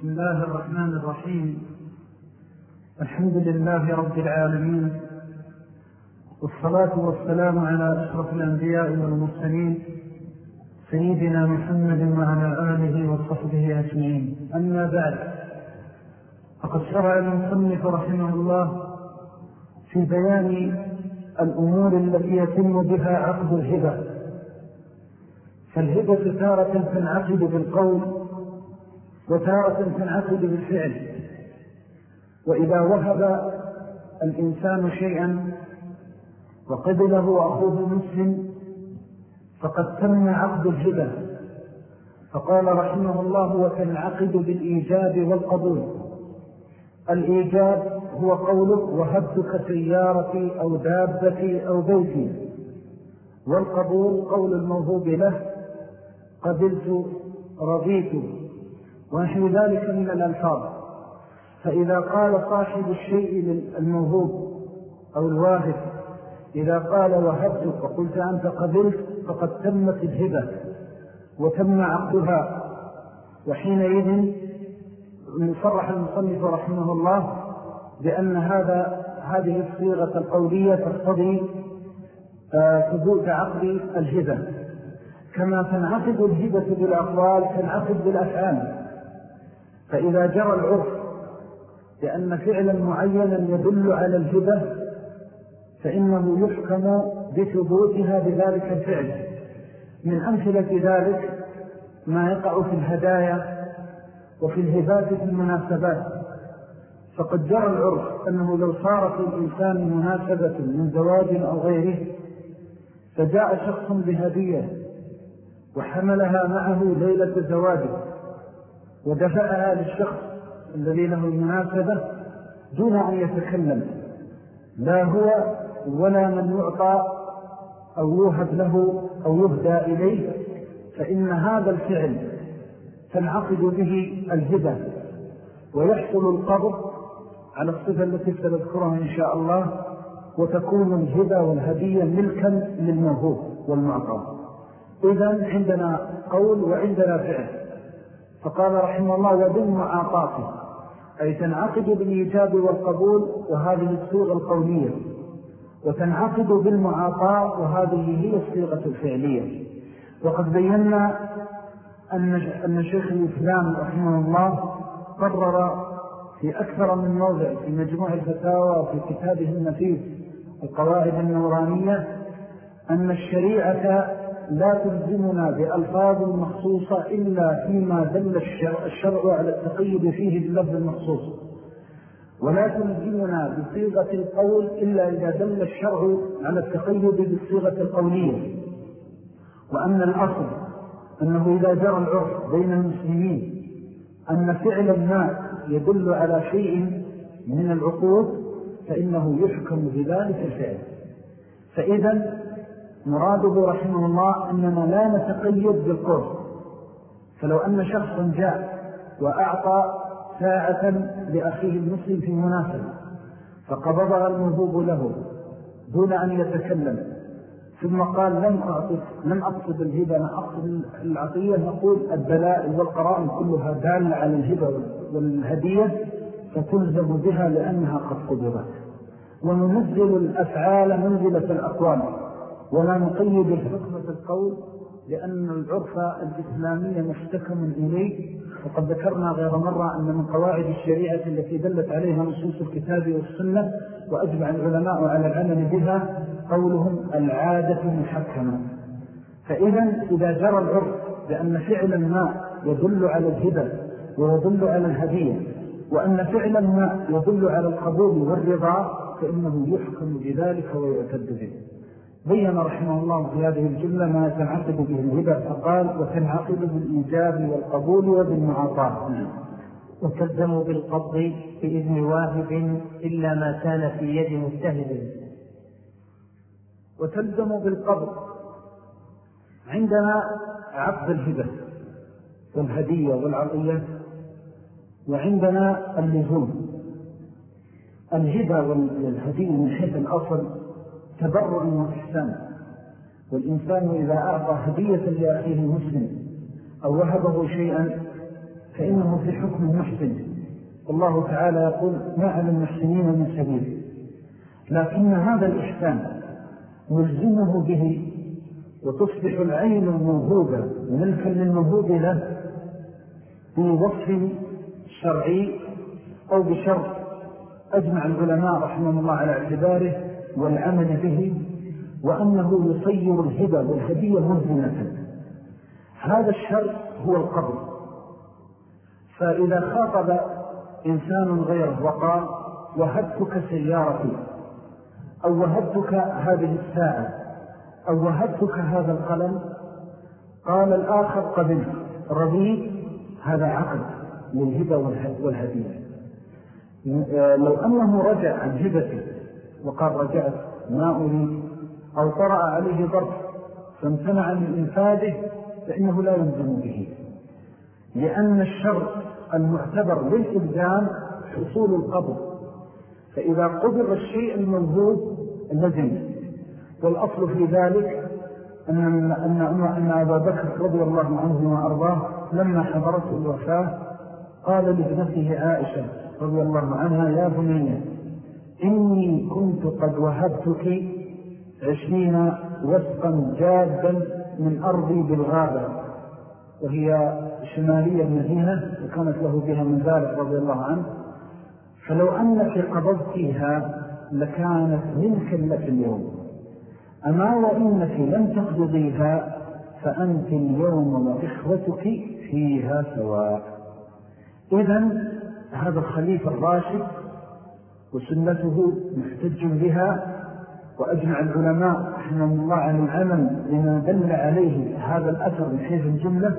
بسم الله الرحمن الرحيم. الحمد لله رب العالمين والصلاة والسلام على أشرف الأنبياء والمرسلين سيدنا محمد وعلى آله وصحبه أجمعين. أما بعد فقد شرع المصنف رحمه الله في بيان الأمور التي يتم بها عقد الهبة. فالهبة تارة تنعقد بالقول وتارة تنعقد بالفعل. وإذا وهب الإنسان شيئا وقبله أخوه المسلم فقد تم عقد الهبة. فقال رحمه الله وتنعقد بالإيجاب والقبول. الإيجاب هو قوله وهبتك سيارتي أو دابتي أو بيتي. والقبول قول الموهوب له قبلت رضيت ونحو ذلك من الألفاظ. فإذا قال صاحب الشيء الموهوب أو الواهب إذا قال وهبتك وقلت أنت قبلت فقد تمت الهبة وتم عقدها. وحينئذ صرح المصنف رحمه الله بأن هذا هذه الصيغة القولية تقتضي آه، ثبوت عقد الهبة. كما تنعقد الهبة بالأقوال تنعقد بالأفعال. فإذا جرى العرف بأن فعلا معينا يدل على الهبة فإنه يحكم بثبوتها بذلك الفعل. من أمثلة ذلك ما يقع في الهدايا وفي الهبات في المناسبات. فقد جرى العرف أنه لو صار في الإنسان مناسبة من زواج أو غيره فجاء شخص بهدية وحملها معه ليلة زواجه. ودفعها للشخص الذي له المناسبة دون أن يتكلم. لا هو ولا من يعطى أو يوهب له أو يهدى إليه فإن هذا الفعل تنعقد به الهبة ويحصل القبض على الصفة التي سنذكرها إن شاء الله وتكون الهبة والهدية ملكا للموهوب والمعطى. إذن عندنا قول وعندنا فعل. فقال رحمه الله وبالمعاطاة أي تنعقد بالإيجاب والقبول وهذه الصيغة القولية وتنعقد بالمعاطاة وهذه هي الصيغة الفعلية. وقد بينا أن شيخ الإسلام رحمه الله قرر في أكثر من موضع في مجموع الفتاوى وفي كتابه النفيس القواعد النورانية أن الشريعة لا تلزمنا بألفاظ مخصوصة إلا فيما دل الشرع على التقيد فيه باللفظ المخصوص. ولا تلزمنا بصيغة القول إلا إذا دل الشرع على التقيد بالصيغة القولية. وأن الأصل أنه إذا جرى العرف بين المسلمين أن فعل ما يدل على شيء من العقود فإنه يحكم بذلك الفعل. فإذا مراده رحمه الله أننا لا نتقيد بالقرب. فلو أن شخصا جاء وأعطى ساعة لأخيه المسلم في مناسبة فقبضها المذوب له دون أن يتكلم. ثم قال لم أعطف لم أقصد الهبة أنا أقصد العطية. نقول الدلائل والقرائن كلها دالة على الهبة والهدية فتلزم بها لأنها قد قبضت. وننزل الأفعال منزلة الأقوال. ولا نقيد الحكم في القول لأن العرف الإسلامية محتكم إليه. وقد ذكرنا غير مرة أن من قواعد الشريعة التي دلت عليها نصوص الكتاب والسنة وأجمع العلماء على العمل بها قولهم العادة محكمة. فإذا إذا جرى العرف بأن فعلا ما يدل على الهدى ويدل على الهدية وأن فعلا ما يدل على القبول والرضا فإنه يحكم بذلك ويعتد به. بين رحمه الله في هذه الجملة ما تنعقد به الهبة فقال وتنعقد بالإيجاب والقبول وبالمعاطاة. وتلزم بالقبض بإذن واهب إلا ما كان في يد متهد وتلزم بالقبض عندنا عقد الهبة والهدية والعطية وعندنا اللزوم. الهبة والهدية من حيث الأصل تبرع وإحسان. والإنسان إذا أعطى هدية لأخيه المسلم أو وهبه شيئا فإنه في حكم المحسن والله تعالى يقول ما على المحسنين من سبيل لكن هذا الإحسان نلزمه به وتصبح العين الموهوبة ملكا للموهوب له بوصف شرعي أو بشرط أجمع العلماء رحمه الله على اعتباره والعمل به وأنه يصير الهبة والهدية مهزمة هذا الشرط هو القبر. فإذا خاطب إنسان غيره وقال وهبتك سيارتي أو وهبتك هذه الساعة أو وهبتك هذا القلم قال الآخر قبل رضيت هذا عقد للهبة والهدية. لو أنه رجع عن هبته وقال رجعت ما أريد أو طرأ عليه ضرب فامتنع من إنفاذه فإنه لا يلزم به. لأن الشر المعتبر للإلزام حصول القبض فإذا قبض الشيء الموجود لزم. والأصل في ذلك أن, أن, أن أبا بكر رضي الله عنه وأرضاه لما حضرته الوفاة قال لابنته عائشة رضي الله عنها يا بنية إني كنت قد وهبتك عشرين وسقا جادا من أرضي بالغابة. وهي شمالية المدينة وكانت له بها من ذلك رضي الله عنه. فلو أنك قبضتها لكانت ملكا لك اليوم. أما وإنك لم تقبضيها فأنت اليوم وإخوتك فيها سواء. إذن هذا الخليفة الراشد وسنته محتج بها وأجمع العلماء رحمه الله عن العمل لما دل عليه هذا الأثر من حيث الجملة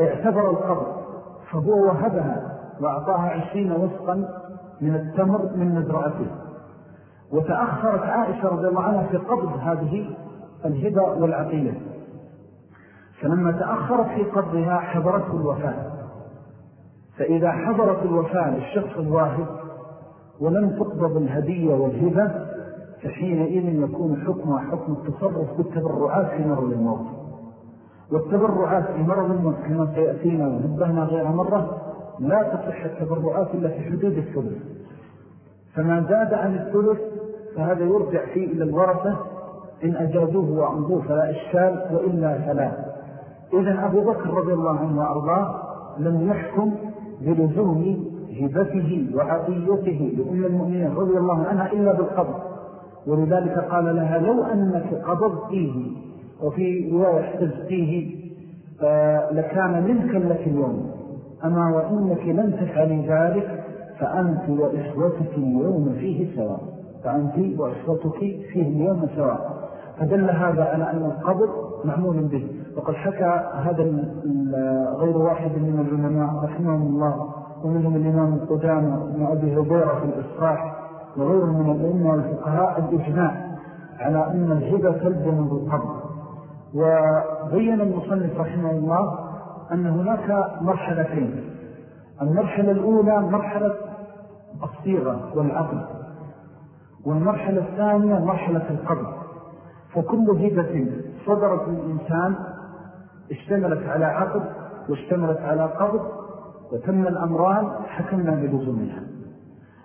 اعتبر القبر فهو وهبها وأعطاها عشرين وسقا من التمر من مزرعته. وتأخرت عائشة رضي الله عنها في قبض هذه الهبة والعقية فلما تأخرت في قبضها حضرته الوفاة. فإذا حضرت الوفاة للشخص الواحد ولم تقبض الهدية والهبة فحينئذ يكون حكمها حكم التصرف بالتبرعات في مرض الموت. والتبرعات في مرض الموت كما سيأتينا ونبهنا غير مرة لا تصح التبرعات إلا في حدود الثلث. فما زاد عن الثلث فهذا يرجع فيه إلى الورثة إن أجازوه وأمضوه فلا إشكال وإلا فلا إذن أبو بكر رضي الله عنه وأرضاه لم يحكم بلزوم هبته وعطيته لأم المؤمنين رضي الله عنها إلا بالقبض ولذلك قال لها لو أنك قبضتيه وفي رواية احتزتيه لكان ملكا لك اليوم. أما وإنك لم تفعلي ذلك فأنت وإخوتك اليوم فيه سواء. فأنت وإخوتك فيه اليوم سواء. فدل هذا على أن القبض معمول به. وقد حكى هذا غير واحد من العلماء رحمهم الله ومنهم الإمام القدامى وابن أبي هبيرة في الإصلاح وغير من الأئمة والفقهاء الإجماع على أن الهبة تلزم بالقبض. وبين المصنف رحمه الله أن هناك مرحلتين. المرحلة الأولى مرحلة الصيغة والعقل والمرحلة الثانية مرحلة القبض. فكل هبة صدرت الإنسان اشتملت على عقد واشتملت على قبض وتم الأمران حكمنا بلزومها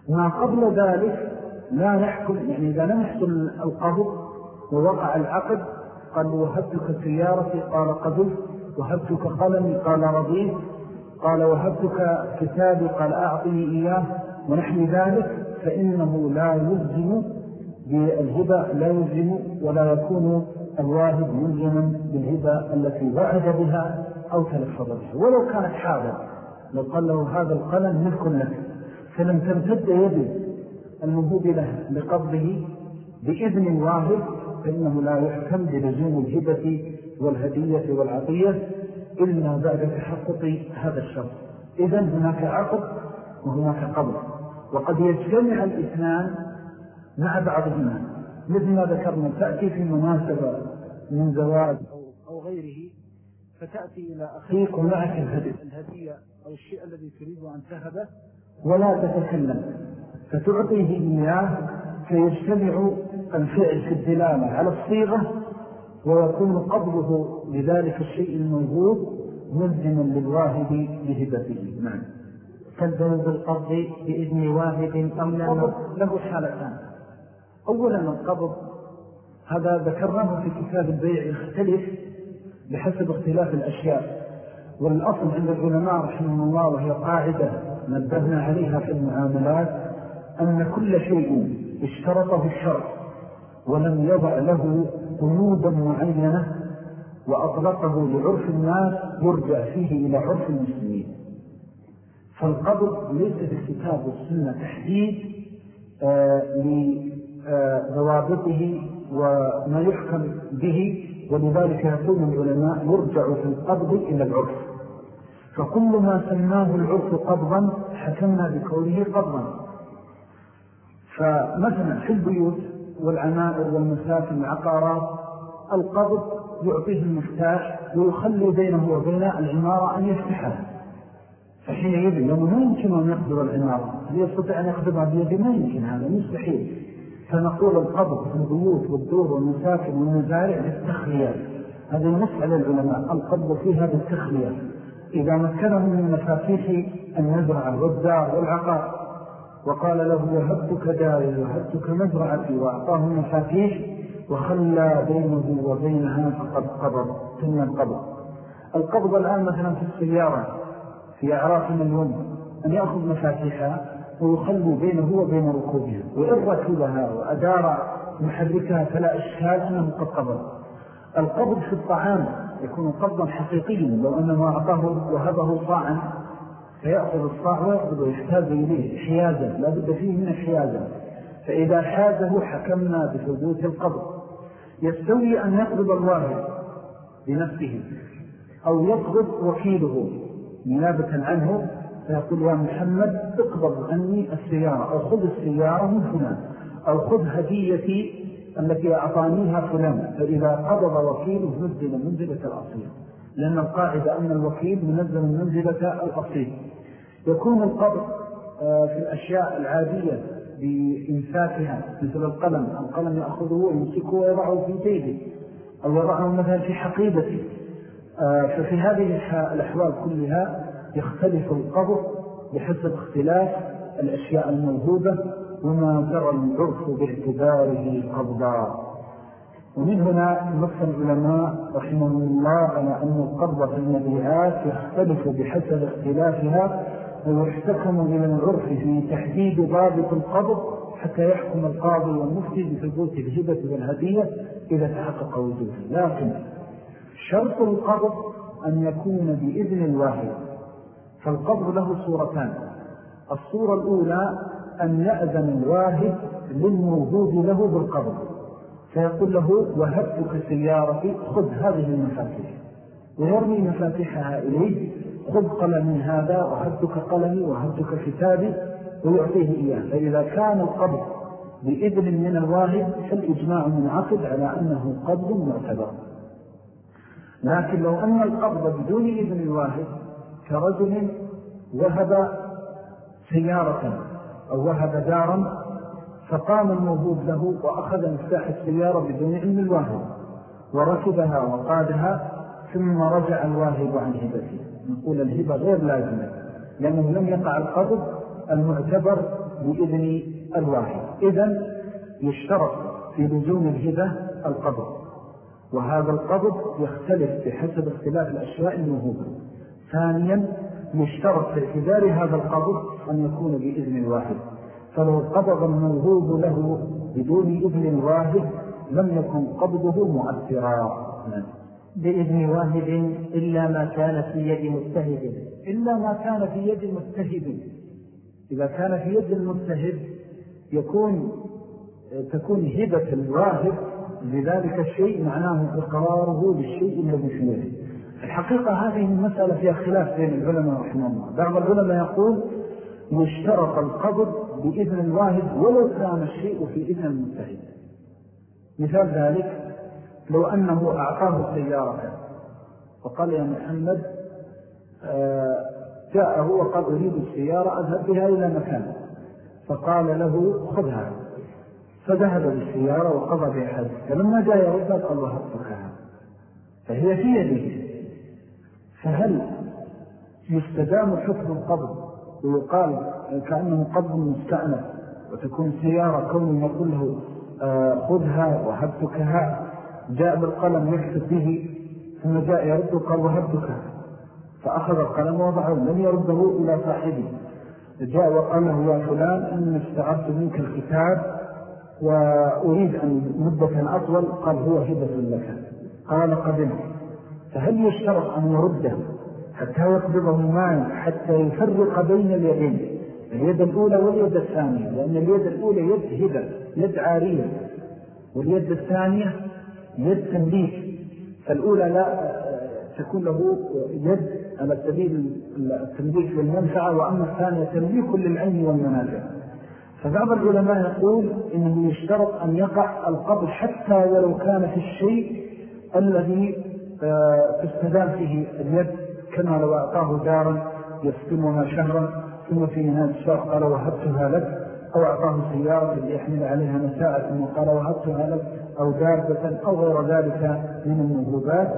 ما قبل ذلك لا نحكم يعني إذا لم يحصل القبض ووقع العقد قال وهبتك سيارتي؟ قال قبل وهبتك قلمي قال رضيت قال وهبتك كتابي؟ قال أعطني إياه. ونحن ذلك فإنه لا يلزم بالهبة لا يلزم ولا يكون الواهب ملزما بالهبة التي وعد بها أو تلفظ بها. ولو كانت حاضر لو قال له هذا القلم ملك لك. فلم تمتد يد المهوب له بقبضه بإذن الواهب فإنه لا يحكم بلزوم الهبة والهدية والعطية إلا بعد تحقق هذا الشرط. إذن هناك عقد وهناك قبض. وقد يجتمع الإثنان مع بعضهما مثل ما ذكرنا تأتي في مناسبة من زواج أو غيره فتأتي إلى أخيك ومعك الهدية أو الشيء الذي تريد أن تهبه ولا تتكلم. فتعطيه إياه فيجتمع الفعل في الدلالة على الصيغة ويكون قبضه لذلك الشيء الموجود ملزما للواهب بهبته. نعم. تلزم بالقبض بإذن واهب أم لا له حالتان أولا القبض هذا ذكرناه في كتاب البيع يختلف. بحسب اختلاف الأشياء. والأصل عند العلماء رحمه الله وهي قاعدة نبهنا عليها في المعاملات أن كل شيء اشترطه الشرع ولم يضع له قيودا معينة وأطلقه لعرف الناس يرجع فيه إلى عرف المسلمين. فالقبض ليس في الكتاب والسنة تحديد آه، لضوابطه وما يحكم به ولذلك يقول العلماء يرجع في القبض إلى العرف. فكل ما سماه العرف قبضا حكمنا بكونه قبضا. فمثلا في البيوت والعنائر والمساكن والعقارات القبض يعطيه المفتاح ويخلي بينه وبين العمارة أن يفتحها فحينئذ لأنه ما يمكن أن يقبض العمارة هل يستطيع أن يقبضها بيده ما يمكن هذا مستحيل. فنقول القبض في البيوت والدور والمساكن والمزارع للتخلية هذا النص على العلماء. القبض فيها بالتخلية إذا مكنه من مفاتيح المزرعة والدار والعقار. وقال له وهبتك داري وهبتك مزرعتي وأعطاه المفاتيح وخلى بينه وبينها فقد قبض ثم القبض القبض الآن مثلا في السيارة في أعراف اليوم أن يأخذ مفاتيحها ويخلوا بينه وبين ركوبها وإن ركبها وأدار محركها فلا إشكال أنه قد قبض القبض في الطعام يكون قبضا حقيقيا. لو أنه أعطاه وهبه صاعا فيأخذ الصاع ويأخذ ويحتاج إليه حيازا. لا بد فيه من الحيازة. فإذا حازه حكمنا بثبوت القبض. يستوي أن يقبض الواحد بنفسه أو يقبض وكيله نيابة عنه فيقول يا محمد اقبض عني السيارة أو خذ السيارة من فلان أو خذ هديتي التي أعطانيها فلان فإذا قبض وكيله نزل منزلة الأصيل. لأن القاعدة أن الوكيل منزل منزلة الأصيل. يكون القبض آه، في الأشياء العادية بإنفاكها مثل القلم القلم يأخذه ويمسكه ويضعه في جيده أو يضعه مثلا في حقيبته. آه، ففي هذه الأحوال كلها يختلف القبض بحسب اختلاف الأشياء الموهوبة وما جرى العرف باعتباره قبضا. ومن هنا نص العلماء رحمه الله على أن القبض في المبيعات يختلف بحسب اختلافها ويحتكم إلى العرف في تحديد ضابط القبض حتى يحكم القاضي والمفتي بثبوت الهبة والهدية إذا تحقق وجوده. لكن شرط القبض أن يكون بإذن الواحد. فالقبض له صورتان. الصورة الأولى أن يأذن الواحد للموجود له بالقبض فيقول له وهبتك سيارتي خذ هذه المفاتيح. ويرمي مفاتيحها إليه خذ قلمي هذا وهبتك قلمي وهبتك كتابي ويعطيه إياه. فإذا كان القبض بإذن من الواحد فالإجماع منعقد على أنه قبض معتبر. لكن لو أن القبض بدون إذن الواحد كرجل وهب سيارة أو وهب دارا فقام الموهوب له وأخذ مفتاح السيارة بدون علم الواهب وركبها وقادها ثم رجع الواهب عن هبته. نقول الهبة غير لازمة لأنه لم يقع القبض المعتبر بإذن الواهب. إذن يشترط في لزوم الهبة القبض وهذا القبض يختلف بحسب اختلاف الأشياء الموهوبة. ثانيا يشترط في اعتبار هذا القبض أن يكون بإذن الواحد فلو قبض الموهوب له بدون إذن واحد لم يكن قبضه مؤثرا. بإذن واحد إلا ما كان في يد مجتهد. إلا ما كان في يد مجتهد. إذا كان في يد المجتهد يكون تكون هبة الواهب لذلك الشيء معناه إقراره بالشيء الذي في يده الحقيقة هذه المسألة فيها خلاف بين العلماء رحمه الله. بعض العلماء يقول يشترط القبض بإذن الواحد ولو كان الشيء في إذن المتحد مثال ذلك لو أنه أعطاه سيارة وقال يا محمد آه، جاءه وقال أريد السيارة أذهب بها إلى مكان فقال له خذها. فذهب بالسيارة وقضى بها فلما جاء يرد قال الله أطلقها فهي في يده. فهل يستدام حكم القبض ويقال كأنه قبض مستأنف وتكون سيارة كون يقول له آه، خذها وهبتكها جاء بالقلم يكتب به ثم جاء يرد قال وهبتك فأخذ القلم ووضعه لم يرده إلى صاحبه. جاء وقال له يا فلان إن استعرت منك الكتاب وأريد أن مدة أطول. قال هو هبة لك. قال قبلت فهل يشترط أن يرده حتى يقبضه معي حتى يفرق بين اليدين؟ اليد الأولى واليد الثانية لأن اليد الأولى يد هبة يد عارية واليد الثانية يد تنبيه فالأولى لا تكون له يد على سبيل التنبيه والمنفعة وأما الثانية تنبيه للعلم والمنافع. فبعض العلماء يقول إنه يشترط أن يقع القبض حتى ولو كان في الشيء الذي تستدام فيه اليد كما لو أعطاه دارا يسكنها شهرا ثم في نهاية الشهر قال وهبتها لك أو أعطاه سيارة ليحمل عليها مساء ثم قال وهبتها لك أو دابة أو غير ذلك من المهوبات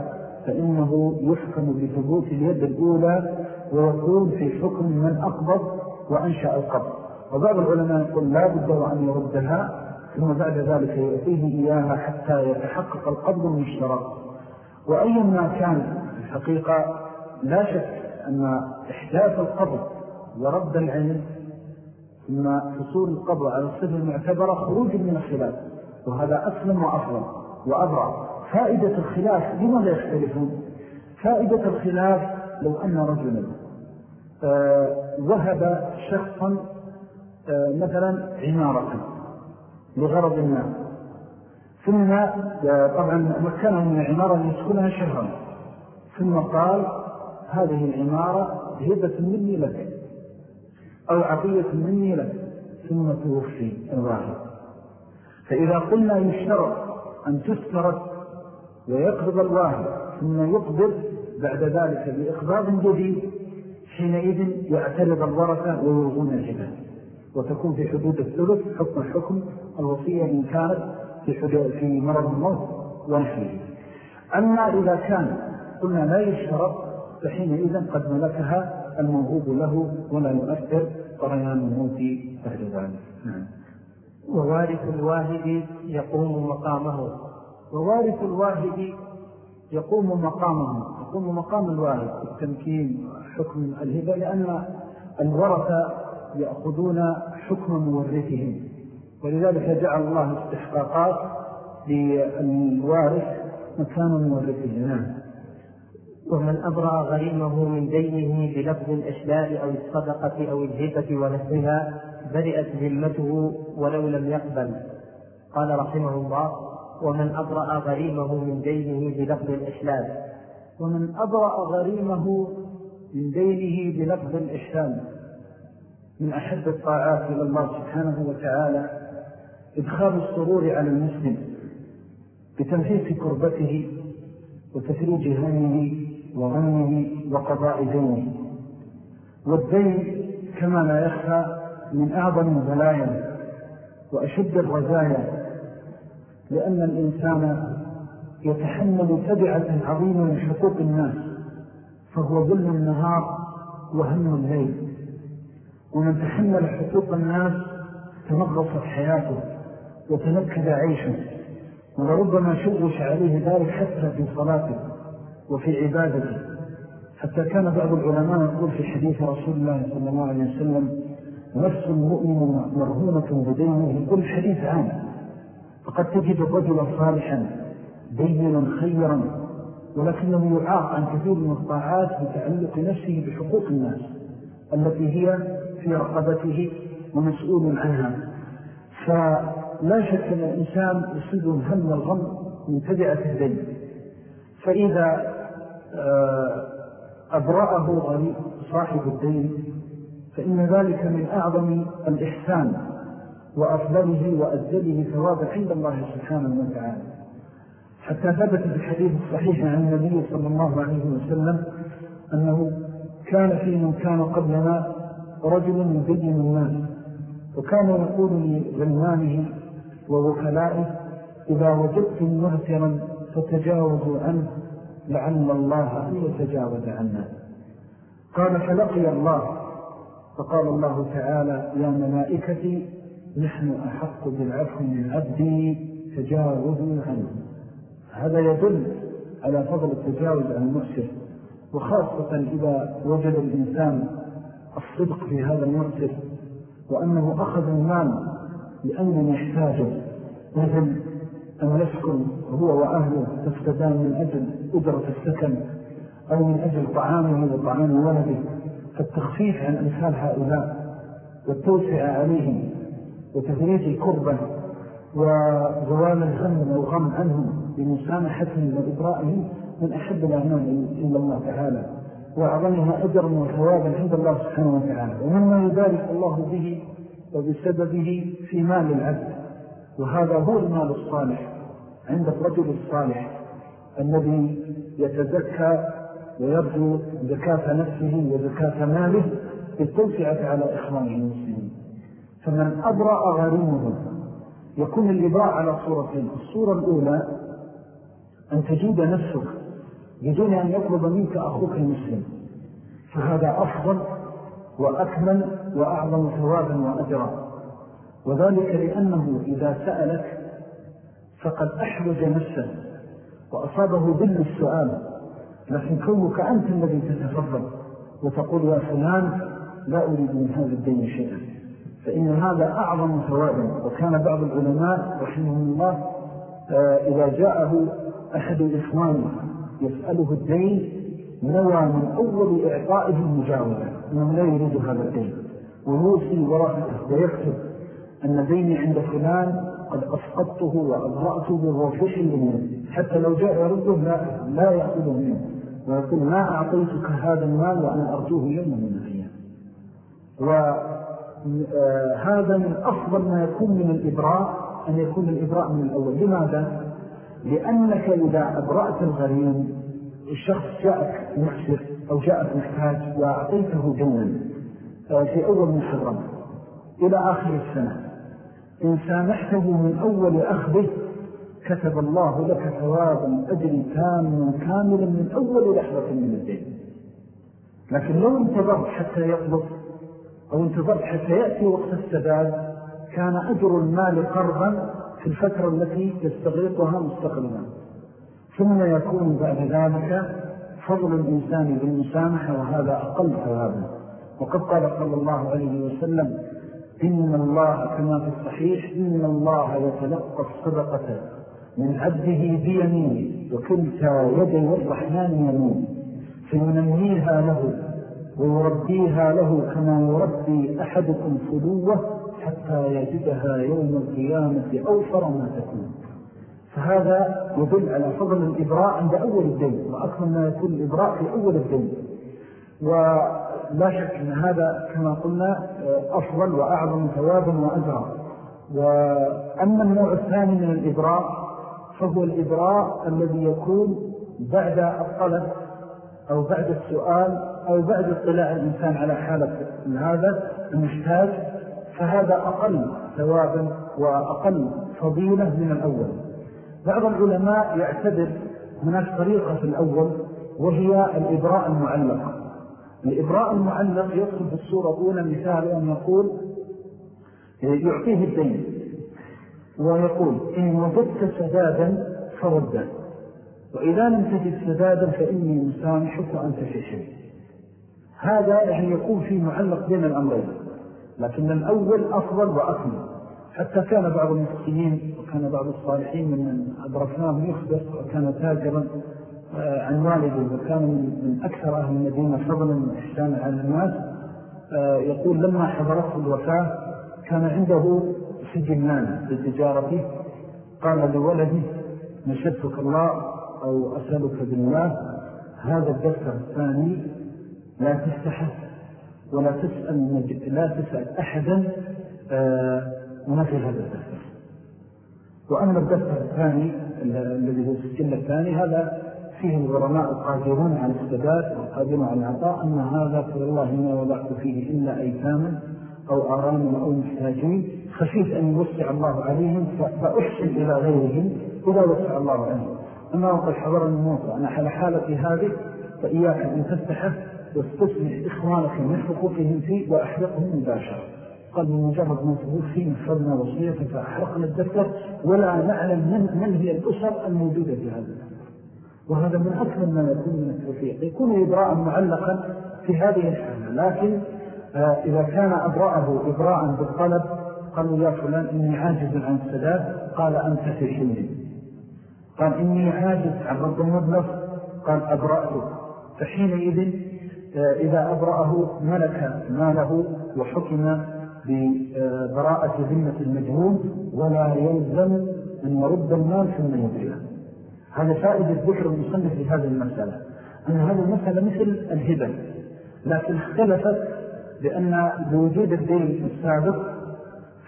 فإنه يحكم بثبوت اليد الأولى ويكون في حكم من أقبض وأنشأ القبض. وبعض العلماء يقول لا بد وأن يردها ثم بعد ذلك يأتيه إياها حتى يتحقق القبض المشترك. وأي ما كان الحقيقة لا شك أن إحداث القبض ورد العلم ثم حصول القبض على الصفة المعتبرة خروج من الخلاف وهذا أسلم وأفضل وأبرع. فائدة الخلاف لماذا يختلفون؟ فائدة الخلاف لو أن رجلا آه، وهب شخصا آه، مثلا عمارة لغرض ما. ثم طبعا مكانه من العمارة يسكنها شهرا. ثم قال هذه العمارة هبة مني لك أو عطية مني لك ثم توفي الواحد فإذا قلنا يشترط أن تسترد ويقبض الواحد ثم يقبض بعد ذلك بإقباض جديد حينئذ يعترض الورثة ويلغون العباد وتكون في حدود الثلث حكم حكم الوصية إن كانت في, في مرض الموت ونحوه أما إذا كان قلنا لا يشترط فحينئذ قد ملكها الموهوب له ولا يؤثر طريان الموت بعد ذلك. نعم. ووارث الواهد يقوم مقامه. ووارث الواهد يقوم مقامه. يقوم مقام الواهد التمكين حكم الهبة لأن الورثة يأخذون حكم مورثهم. ولذلك جعل الله استحقاقات للوارث مكان مورثه نعم. ومن أبرأ غريمه من دينه بلفظ الإشلاء أو الصدقة أو الهبة ونحوها؟ برئت ذمته ولو لم يقبل. قال رحمه الله ومن أبرأ غريمه من دينه بلفظ الإشلال ومن أبرأ غريمه من دينه بلفظ الإشلال من أحب الطاعات إلى الله سبحانه وتعالى إدخال السرور على المسلم بتنفيس كربته وتفريج همه وغمه وقضاء دينه. والدين كما لا يخفى من أعظم البلايا وأشد الرزايا لأن الإنسان يتحمل تبعة عظيمة من حقوق الناس فهو ظل النهار وهم الليل. ومن تحمل حقوق الناس تنغصت حياته. وتنكد عيشه ولربما شغش عليه ذلك حتى في صلاته وفي عبادته. حتى كان بعض العلماء يقول في حديث رسول الله صلى الله عليه وسلم نفس المؤمن مرهونة بدينه كل حديث عام. فقد تجد الرجل صالحا دينا خيرا ولكنه يعاق عن كثير من الطاعات بتعلق نفسه بحقوق الناس التي هي في رقبته ومسؤول عنها. فلا شك أن الإنسان يسيد الهم والغم من تبعة الدين فإذا آه، أبرأه صاحب الدين فإن ذلك من أعظم الإحسان وأفضله وأزله ثوابا عند الله سبحانه وتعالى. حتى ثبت في الحديث الصحيح عن النبي صلى الله عليه وسلم أنه كان في من كان قبلنا رجل يبين الناس وكان يقول لغلمانه ووكلائه إذا وجدتم مهترا فتجاوزوا عنه لعل الله أن يتجاوز عنا. قال فلقي الله. فقال الله تعالى يا ملائكتي نحن أحق بالعفو من عبدي تجاوزوا عنه. هذا يدل على فضل التجاوز عن المؤسر وخاصة إذا وجد الإنسان الصدق في هذا المؤسر وأنه أخذ المال لأنه يحتاجه مثل أن يسكن هو وأهله تفتدان من أجل أجرة السكن أو من أجل طعامه وطعام ولده. فالتخفيف عن أمثال هؤلاء والتوسع عليهم وتفريج الكربة وزوال الهم والغم عنهم بمسامحتهم وإبرائهم من أحب الأعمال إلا الله تعالى وأعظمها أجرا وثوابا عند الله سبحانه وتعالى. ومما يبارك الله به وبسببه في مال العبد. وهذا هو المال الصالح عند الرجل الصالح الذي يتزكى ويرجو زكاة نفسه وزكاة ماله بالتوسعة على إخوانه المسلمين. فمن أبرأ غريمه يكون الإبراء على صورتين. الصورة الأولى أن تجود نفسك بدون أن يطلب منك أخوك المسلم. فهذا أفضل وأكمل وأعظم ثوابا وأجرا. وذلك لأنه إذا سألك فقد أحرج نفسه وأصابه ذل السؤال لكن كونك أنت الذي تتفضل وتقول يا فلان لا أريد من هذا الدين شيئا. فإن هذا أعظم ثوابا وكان بعض العلماء رحمه الله آه، إذا جاءه أحد الإخوان يسأله الدين نوى من أول إعطائه المجاوزة أنه لا يريد هذا الدين ويوصي ورثته ويكتب أن ديني عند فلان قد أسقطته وأبرأته وهو منه. حتى لو جاء يرده لا, لا يأخذه منه. ويقول ما أعطيتك هذا المال وأنا أرجوه يوم من الأيام. وهذا من أفضل ما يكون من الإبراء أن يكون الإبراء من الأول. لماذا؟ لأنك إذا أبرأت الغريم الشخص جاءك محسر أو جاءك محتاج وأعطيته آه، في أول محرم إلى آخر السنة. إن سامحته من أول أخذه كتب الله لك ثوابا أجري تاما كاملا من أول لحظة من الدين. لكن لو انتظرت حتى يطلب أو انتظرت حتى يأتي وقت السداد كان أجر المال قرضا في الفترة التي يستغرقها مستقلنا ثم يكون بعد ذلك فضل الإنسان بالمسامحة وهذا أقل ثوابا. وقد قال صلى الله عليه وسلم إن الله كما في الصحيح إن الله يتلقى الصدقة من عبده بيمينه وكلتا يدي الرحمن يمين فينميها له ويربيها له كما يربي أحدكم فلوة حتى يجدها يوم القيامة أوفر ما تكون. فهذا يدل على فضل الإبراء عند أول الدين وأكثر ما يكون الإبراء في أول الدين. ولا شك أن هذا كما قلنا أفضل وأعظم ثوابا وأجرا. وأما النوع الثاني من الإبراء فهو الإبراء الذي يكون بعد الطلب أو بعد السؤال أو بعد اطلاع الإنسان على حالة هذا المحتاج فهذا أقل ثوابا وأقل فضيلة من الأول. بعض العلماء يعتبر هناك طريقة في الأول وهي الإبراء المعلق. الإبراء المعلق يدخل في الصورة الأولى مثال أن يقول يعطيه الدين ويقول إن وجدت سدادا فردا وإذا لم تجد سدادا فإني مسامحك وأنت في هذا يعني يكون في معلق بين الأمرين لكن الأول أفضل وأكمل. حتى كان بعض المسلمين وكان بعض الصالحين من أدركناهم يخبر وكان تاجرا آه، عن والده وكان من أكثر أهل المدينة فضلا وإحسانا على الناس. آه، يقول لما حضرته الوفاة كان عنده سجلان لتجارته قال لولده نشدتك الله أو أسألك بالله هذا الدفتر الثاني لا تفتحه ولا تسأل, لا تسأل أحدا ونفي هذا الدفتر وأما الدفتر الثاني الذي هو السجل الثاني هذا فيه الغرماء القادرون على السداد والقادرون على العطاء أما هذا فوالله ما وضعت فيه إلا أيتاما أو آرام أو محتاجين. خشيت أن يوسع الله عليهم فأحسن إلى غيرهم إذا وسع الله عنه أنا وقد حضرني الموت أنا على حالتي هذه فإياك أن تفتحه واستسمح إخوانك من حقوقهم فيه وأحرقهم مباشرة. قال من مجرد ما توفي نفذنا وصية فأحرقنا الدفتر ولا نعلم من, من هي الأسر الموجودة في هذا وهذا من أكثر ما يكون من التوفيق. يكون إبراء معلقا في هذه الحالة. لكن آه، إذا كان أبرأه إبراء بالطلب قالوا يا فلان إني عاجز عن السداد قال أنت في حلم. قال إني عاجز عن رب المبلغ. قال أبرأته. فحينئذ آه، إذا أبرأه ملك ماله وحكم ببراءة ذمة المجهول ولا يلزم أن يرد المال ثم يبرئه هذا فائدة ذكر المصنف لهذه المسألة أن هذه المسألة مثل الهبة لكن اختلفت بأن بوجود الدين السابق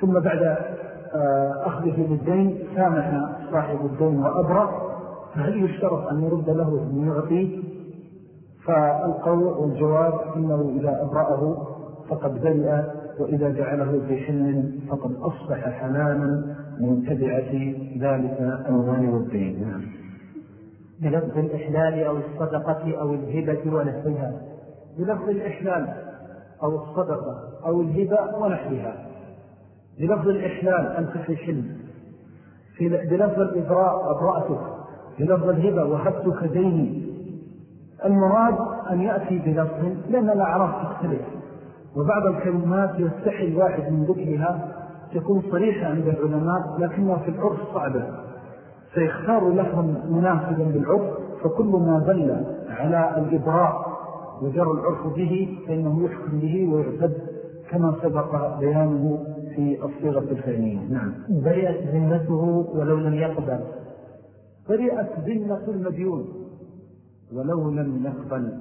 ثم بعد آه، أخذه للدين سامح صاحب الدين وأبرأ فهل يشترط أن يرد له ثم يعطيه فالقول والجواب إنه إذا أبرأه فقد برئ وإذا جعله في حل فقد أصبح حلالا من تبعة ذلك المال والدين نعم. بلفظ الإحلال أو الصدقة أو الهبة ونحوها. بلفظ الإحلال أو الصدقة أو الهبة ونحوها. بلفظ الإحلال أنت في حلم بلفظ الإبراء أبرأتك بلفظ الهبة وهبتك ديني. المراد أن يأتي بلفظ لأن الأعراف تختلف. وبعض الكلمات يستحي الواحد من ذكرها تكون صريحة عند العلماء لكنها في العرف صعبة. فيختار لفظا مناسبا بالعرف فكل ما دل على الإبراء وجر العرف به فإنه يحكم به ويعتد كما سبق بيانه في الصيغة الفعلية نعم. برئت ذمته ولو لم يقبل. برئت ذمة المديون ولو لم يقبل.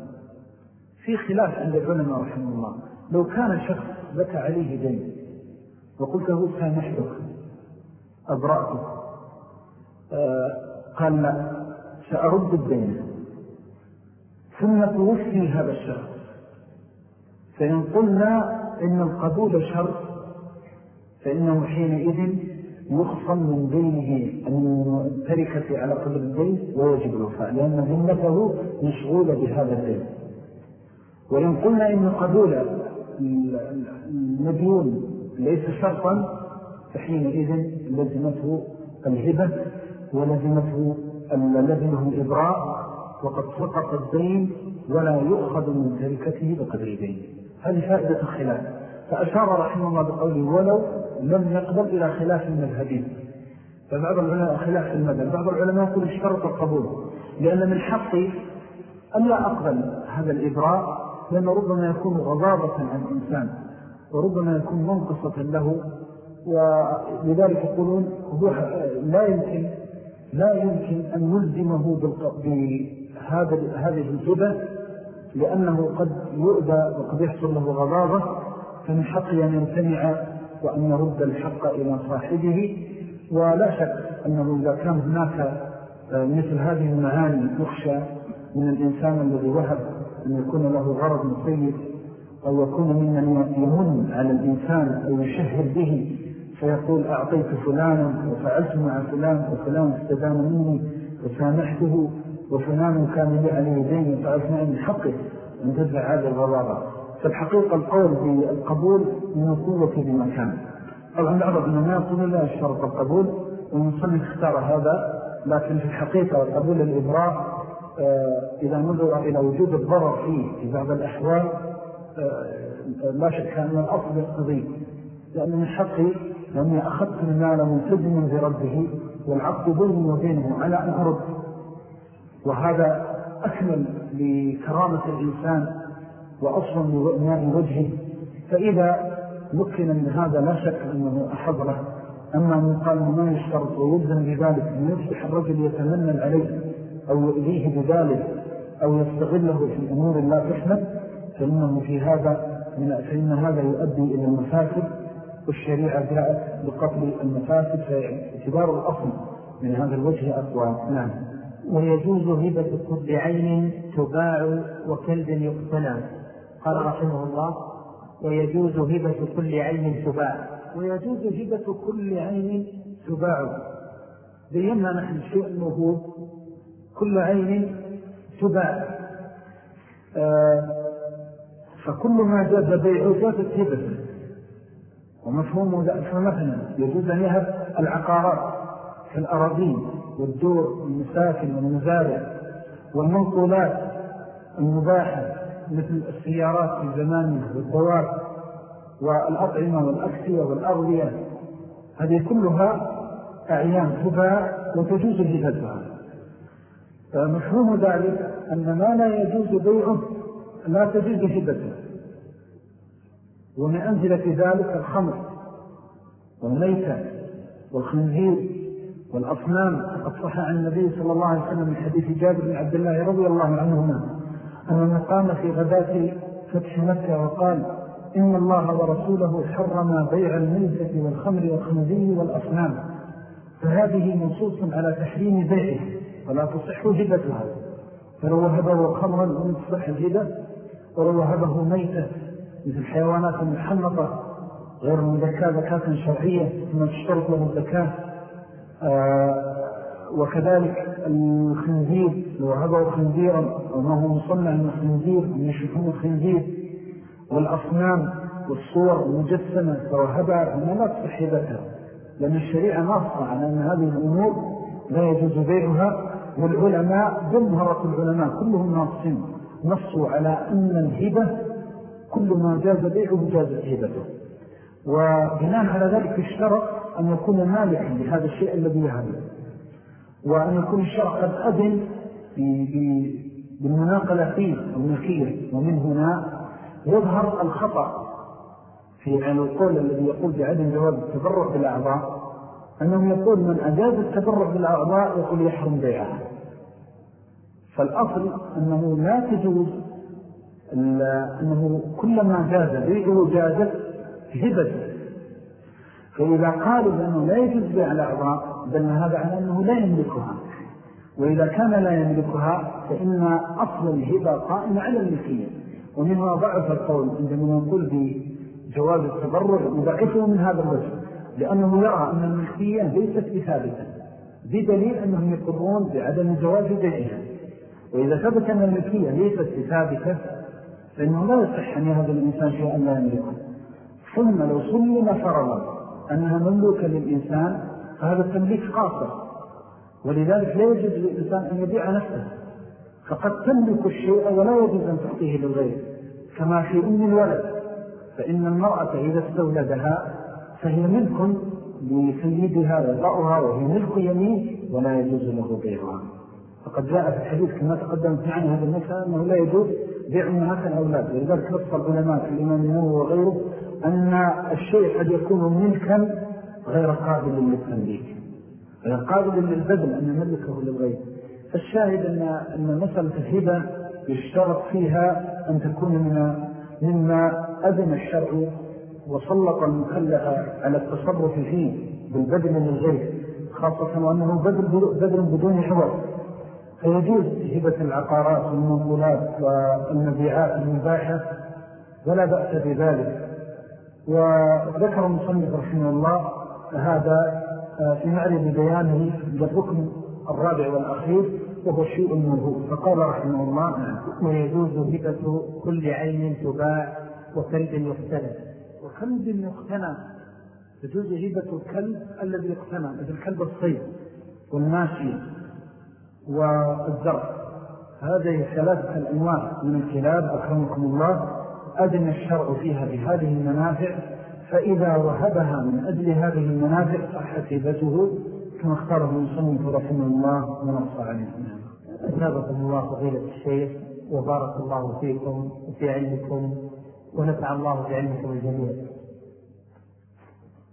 في خلاف عند العلماء رحمه الله. لو كان شخص لك عليه دين وقلت له سامحتك أبرأتك آه قال لا سأرد الدين. ثم توفي هذا الشخص. فإن قلنا إن القبول شرط فإنه حينئذ يخصم من دينه التركة على قدر الدين ويجب الوفاء لأن ذمته مشغولة بهذا الدين. وإن قلنا إن قبول المديون ليس شرطا فحينئذ لزمته الهبة ولزمته لزمه الإبراء وقد سقط الدين ولا يؤخذ من تركته بقدر الدين. هذه فائدة الخلاف. فأشار رحمه الله بقوله ولو لم يقبل إلى خلاف المذهبين فبعض العلماء خلاف المذهب. بعض العلماء يقول اشترط القبول لأن من حقي أن لا أقبل هذا الإبراء لأنه ربما يكون غضابة عن الإنسان وربما يكون منقصة له ولذلك يقولون لا يمكن لا يمكن أن نلزمه بهذا هذه الهبة لأنه قد يؤذى وقد يحصل له غضابة فمن حقه أن يمتنع وأن يرد الحق إلى صاحبه. ولا شك أنه إذا كان هناك مثل هذه المعاني يخشى من الإنسان الذي وهب أن يكون له غرض مصيب أو يكون ممن يمن على الإنسان أو يشهر به فيقول أعطيت فلانا وفعلت مع فلان وفلان استدان مني وسامحته وفلان كان لي عليه دين وفعلت معي من حقه أن تدفع هذا الغرابة فالحقيقة القول بالقبول من القوة بمكان. طبعا بعض العلماء يقول لا يشترط القبول ومصنف اختار هذا لكن في الحقيقة قبول الإبراء إذا نظر إلى وجود الضرر فيه في بعض الأحوال آه، لا شك أن الأصل يقتضي لأن من حقي لأني أخذت المال ملتزما برده والعقد بيني وبينه على أن أرد. وهذا أكمل لكرامة الإنسان وأصلا لماء وجهه. فإذا مكن من هذا لا شك أنه أحضره أما من قال ما يشترط ويلزم بذلك أن يصبح الرجل يتمنى عليه. أو يؤذيه بذلك أو يستغله في أمور لا تحمد فإنه في هذا من فإن هذا يؤدي إلى المفاسد والشريعة جاءت بقتل المفاسد فاعتبار الأصل من هذا الوجه أقوى. نعم. ويجوز هبة كل عين تباع وكلب يقتنى. قال رحمه الله ويجوز هبة كل عين تباع. ويجوز هبة كل عين تباع. بينا نحن شيء الموهوب كل عين تباع. آه، فكل ما جاز بيعه جازت هبته ومفهوم فمثلا يجوز أن يهب العقارات كالأراضين والدور والمساكن والمزارع والمنقولات المباحة مثل السيارات في زمانه والدواب والأطعمة والأكسية والأغذية. هذه كلها أعيان تباع وتجوز هبتها فمفهوم ذلك أن ما لا يجوز بيعه لا تجوز هبته ومن أنزلة ذلك الخمر والميتة والخنزير والأصنام قد صح عن النبي صلى الله عليه وسلم من حديث جابر بن عبد الله رضي الله عنهما أنه قام في غداة فتح مكة وقال إن الله ورسوله حرم بيع الميتة والخمر والخنزير والأصنام فهذه منصوص على تحريم بيعه. ولا تصح هبتها فلو وهبه خمرا لم تصح الهبة ولو وهبه ميتة مثل الحيوانات المحنطة غير المذكاة ذكاة شرعية ثم تشترط له الذكاة. آه وكذلك الخنزير لو هبه خنزيرا أو ما هو مصنع من الخنزير من شحوم الخنزير والأصنام والصور المجسمة فوهبها أنها لا تصح هبتها لأن الشريعة نصة على أن هذه الأمور لا يجوز بيعها. والعلماء جمهرة العلماء كلهم ناصين نصوا على أن الهبة كل ما جاز بيعه جاز هبته وبناء على ذلك اشترط أن يكون مالكا لهذا الشيء الذي يهبه. وأن يكون الشرع قد أذن بالمناقلة فيه الملكية ومن هنا يظهر الخطأ في عن القول الذي يقول بعدم جواز التبرع بالأعضاء. أنه يقول من أجاز التبرع بالأعضاء يقول يحرم بيعها فالأصل أنه لا تجوز أنه كلما جاز بيعه جازت هبة فإذا قالوا بأنه لا يجوز بيع الأعضاء دل هذا على أنه لا يملكها. وإذا كان لا يملكها فإن أصل الهبة قائمة على الملكية. ومنها ضعف القول عندما نقول بجواز التبرع نضعفه من هذا الوجه. لأنه يرى أن الملكية ليست بثابتة. بدليل أنهم يقرون بعدم جواز بيعها. وإذا ثبت أن الملكية ليست بثابتة فإنه لا يصح أن يهد الإنسان شيئا لا يملكه. ثم لو سلم فرضا أنها مملوكة للإنسان فهذا التمليك قاصر ولذلك لا يجوز للإنسان أن يبيع نفسه. فقد تملك الشيء ولا يجوز أن تعطيه للغير. كما في أم الولد فإن المرأة إذا استولدها فهي ملك لسيدها يضعها وهي ملك يمين ولا يجوز له بيعها. فقد جاء في الحديث كما تقدم في عنه هذا المسألة أنه لا يجوز بيع أمهات الأولاد. ولذلك نص العلماء في الإمام النووي وغيره أن الشيء قد يكون ملكا غير قابل للتمليك غير قابل للبذل أن يملكه للغير فالشاهد أن, أن مسألة الهبة يشترط فيها أن تكون من مما أذن الشرع وسلط المكلف على التصرف فيه بالبذل للغير خاصة وأنه بذل بدون حوار فيجوز هبة العقارات والمنقولات والمبيعات المباحة ولا بأس بذلك. وذكر المصنف رحمه الله هذا آه، في معرض بيانه للركن الرابع والأخير وهو الشيء المنهوب فقال رحمه الله ويجوز هبة كل عين تباع وكلب يقتنى وكلب يقتنى يجوز هبة الكلب الذي يقتنى مثل كلب الصيد والماشي. والزرع هذه ثلاثة الأنواع من الكلاب أكرمكم الله. أدن الشرع فيها بهذه المنافع فإذا وهبها من أجل هذه المنافع صحت هبته كما اختاره المصنف رحمه الله ونص عليه. أثابكم الله فضيلة الشيخ وبارك الله فيكم وفي علمكم ونفع الله بعلمكم الجميع.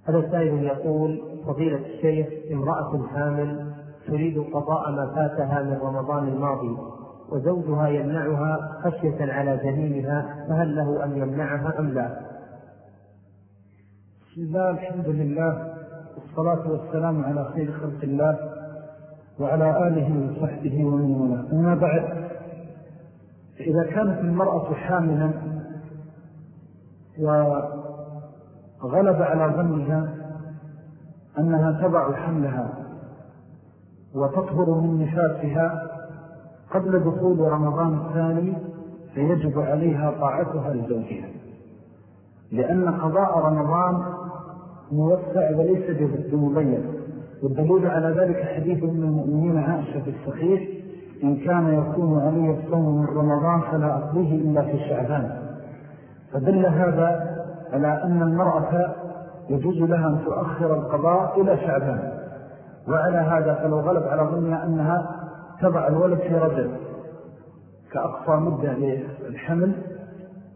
هذا سائل يقول فضيلة الشيخ امرأة حامل تريد قضاء ما فاتها من رمضان الماضي وزوجها يمنعها خشية على جنينها فهل له أن يمنعها أم لا؟ بسم الله الحمد لله والصلاة والسلام على خير خلق الله وعلى آله وصحبه ومن والاه. أما بعد إذا كانت المرأة حاملا وغلب على ظنها أنها تضع حملها وتطهر من نفاسها قبل دخول رمضان الثاني فيجب عليها طاعتها لزوجها. لأن قضاء رمضان موسع وليس بمبين والدليل على ذلك حديث من المؤمنين عائشة في الصحيح إن كان يكون علي الصوم من رمضان فلا أقضيه إلا في شعبان. فدل هذا على أن المرأة يجوز لها أن تؤخر القضاء إلى شعبان. وعلى هذا فلو غلب على ظنها أنها تضع الولد في رجل كأقصى مدة للحمل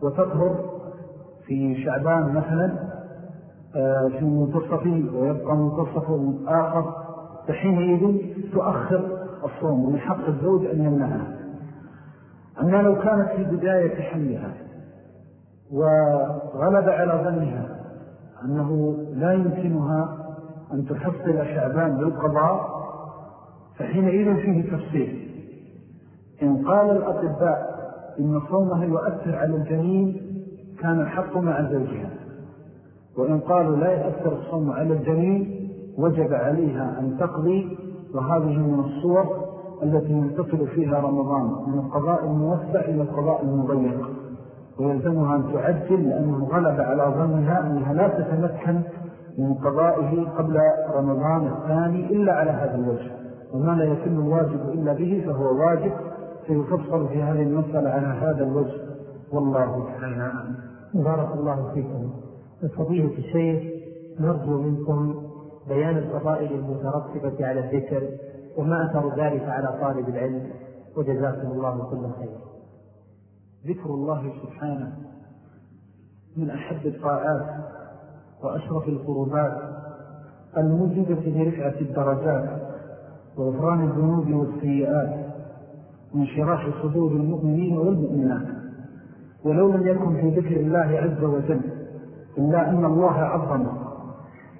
وتطهر في شعبان مثلا آه، في منتصفه ويبقى منتصف آخر فحينئذ تؤخر الصوم ومن حق الزوج أن يمنعها. أما لو كانت في بداية حملها وغلب على ظنها أنه لا يمكنها أن تحصل شعبان بالقضاء فحينئذ فيه تفصيل. إن قال الأطباء إن صومها يؤثر على الجنين كان الحق مع زوجها. وإن قالوا لا يأثر الصوم على الجنين وجب عليها أن تقضي وهذه من الصور التي ينتصل فيها رمضان من القضاء الموسع إلى القضاء المضيق. ويلزمها أن تعجل لأنه غلب على ظنها أنها لا تتمكن من قضائه قبل رمضان الثاني إلا على هذا الوجه وما لا يتم الواجب إلا به فهو واجب سيفصل في هذه المسألة على هذا الوجه. والله تعالى بارك الله فيكم. فضيلة الشيخ نرجو منكم بيان الفضائل المترتبة على الذكر وما أثر ذلك على طالب العلم. وجزاكم الله كل خير. ذكر الله سبحانه من أحب الطاعات وأشرف القربات الموجبة لرفعة الدرجات وغفران الذنوب والسيئات من شراح صدور المؤمنين والمؤمنات. ولو لم يكن في ذكر الله عز وجل إلا أن الله عظمه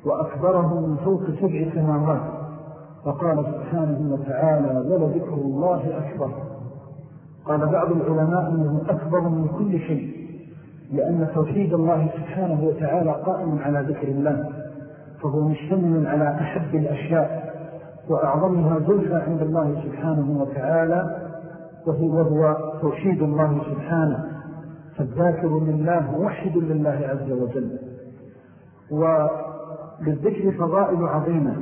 وأكبره من فوق سبع سماوات فقال سبحانه وتعالى ولذكر الله أكبر قال بعض العلماء أنه أكبر من كل شيء. لأن توحيد الله سبحانه وتعالى قائم على ذكر الله فهو مشتمل على أحب الأشياء وأعظمها زلفة عند الله سبحانه وتعالى وهو توحيد الله سبحانه فالذاكر لله موحد لله عز وجل. وللذكر فضائل عظيمة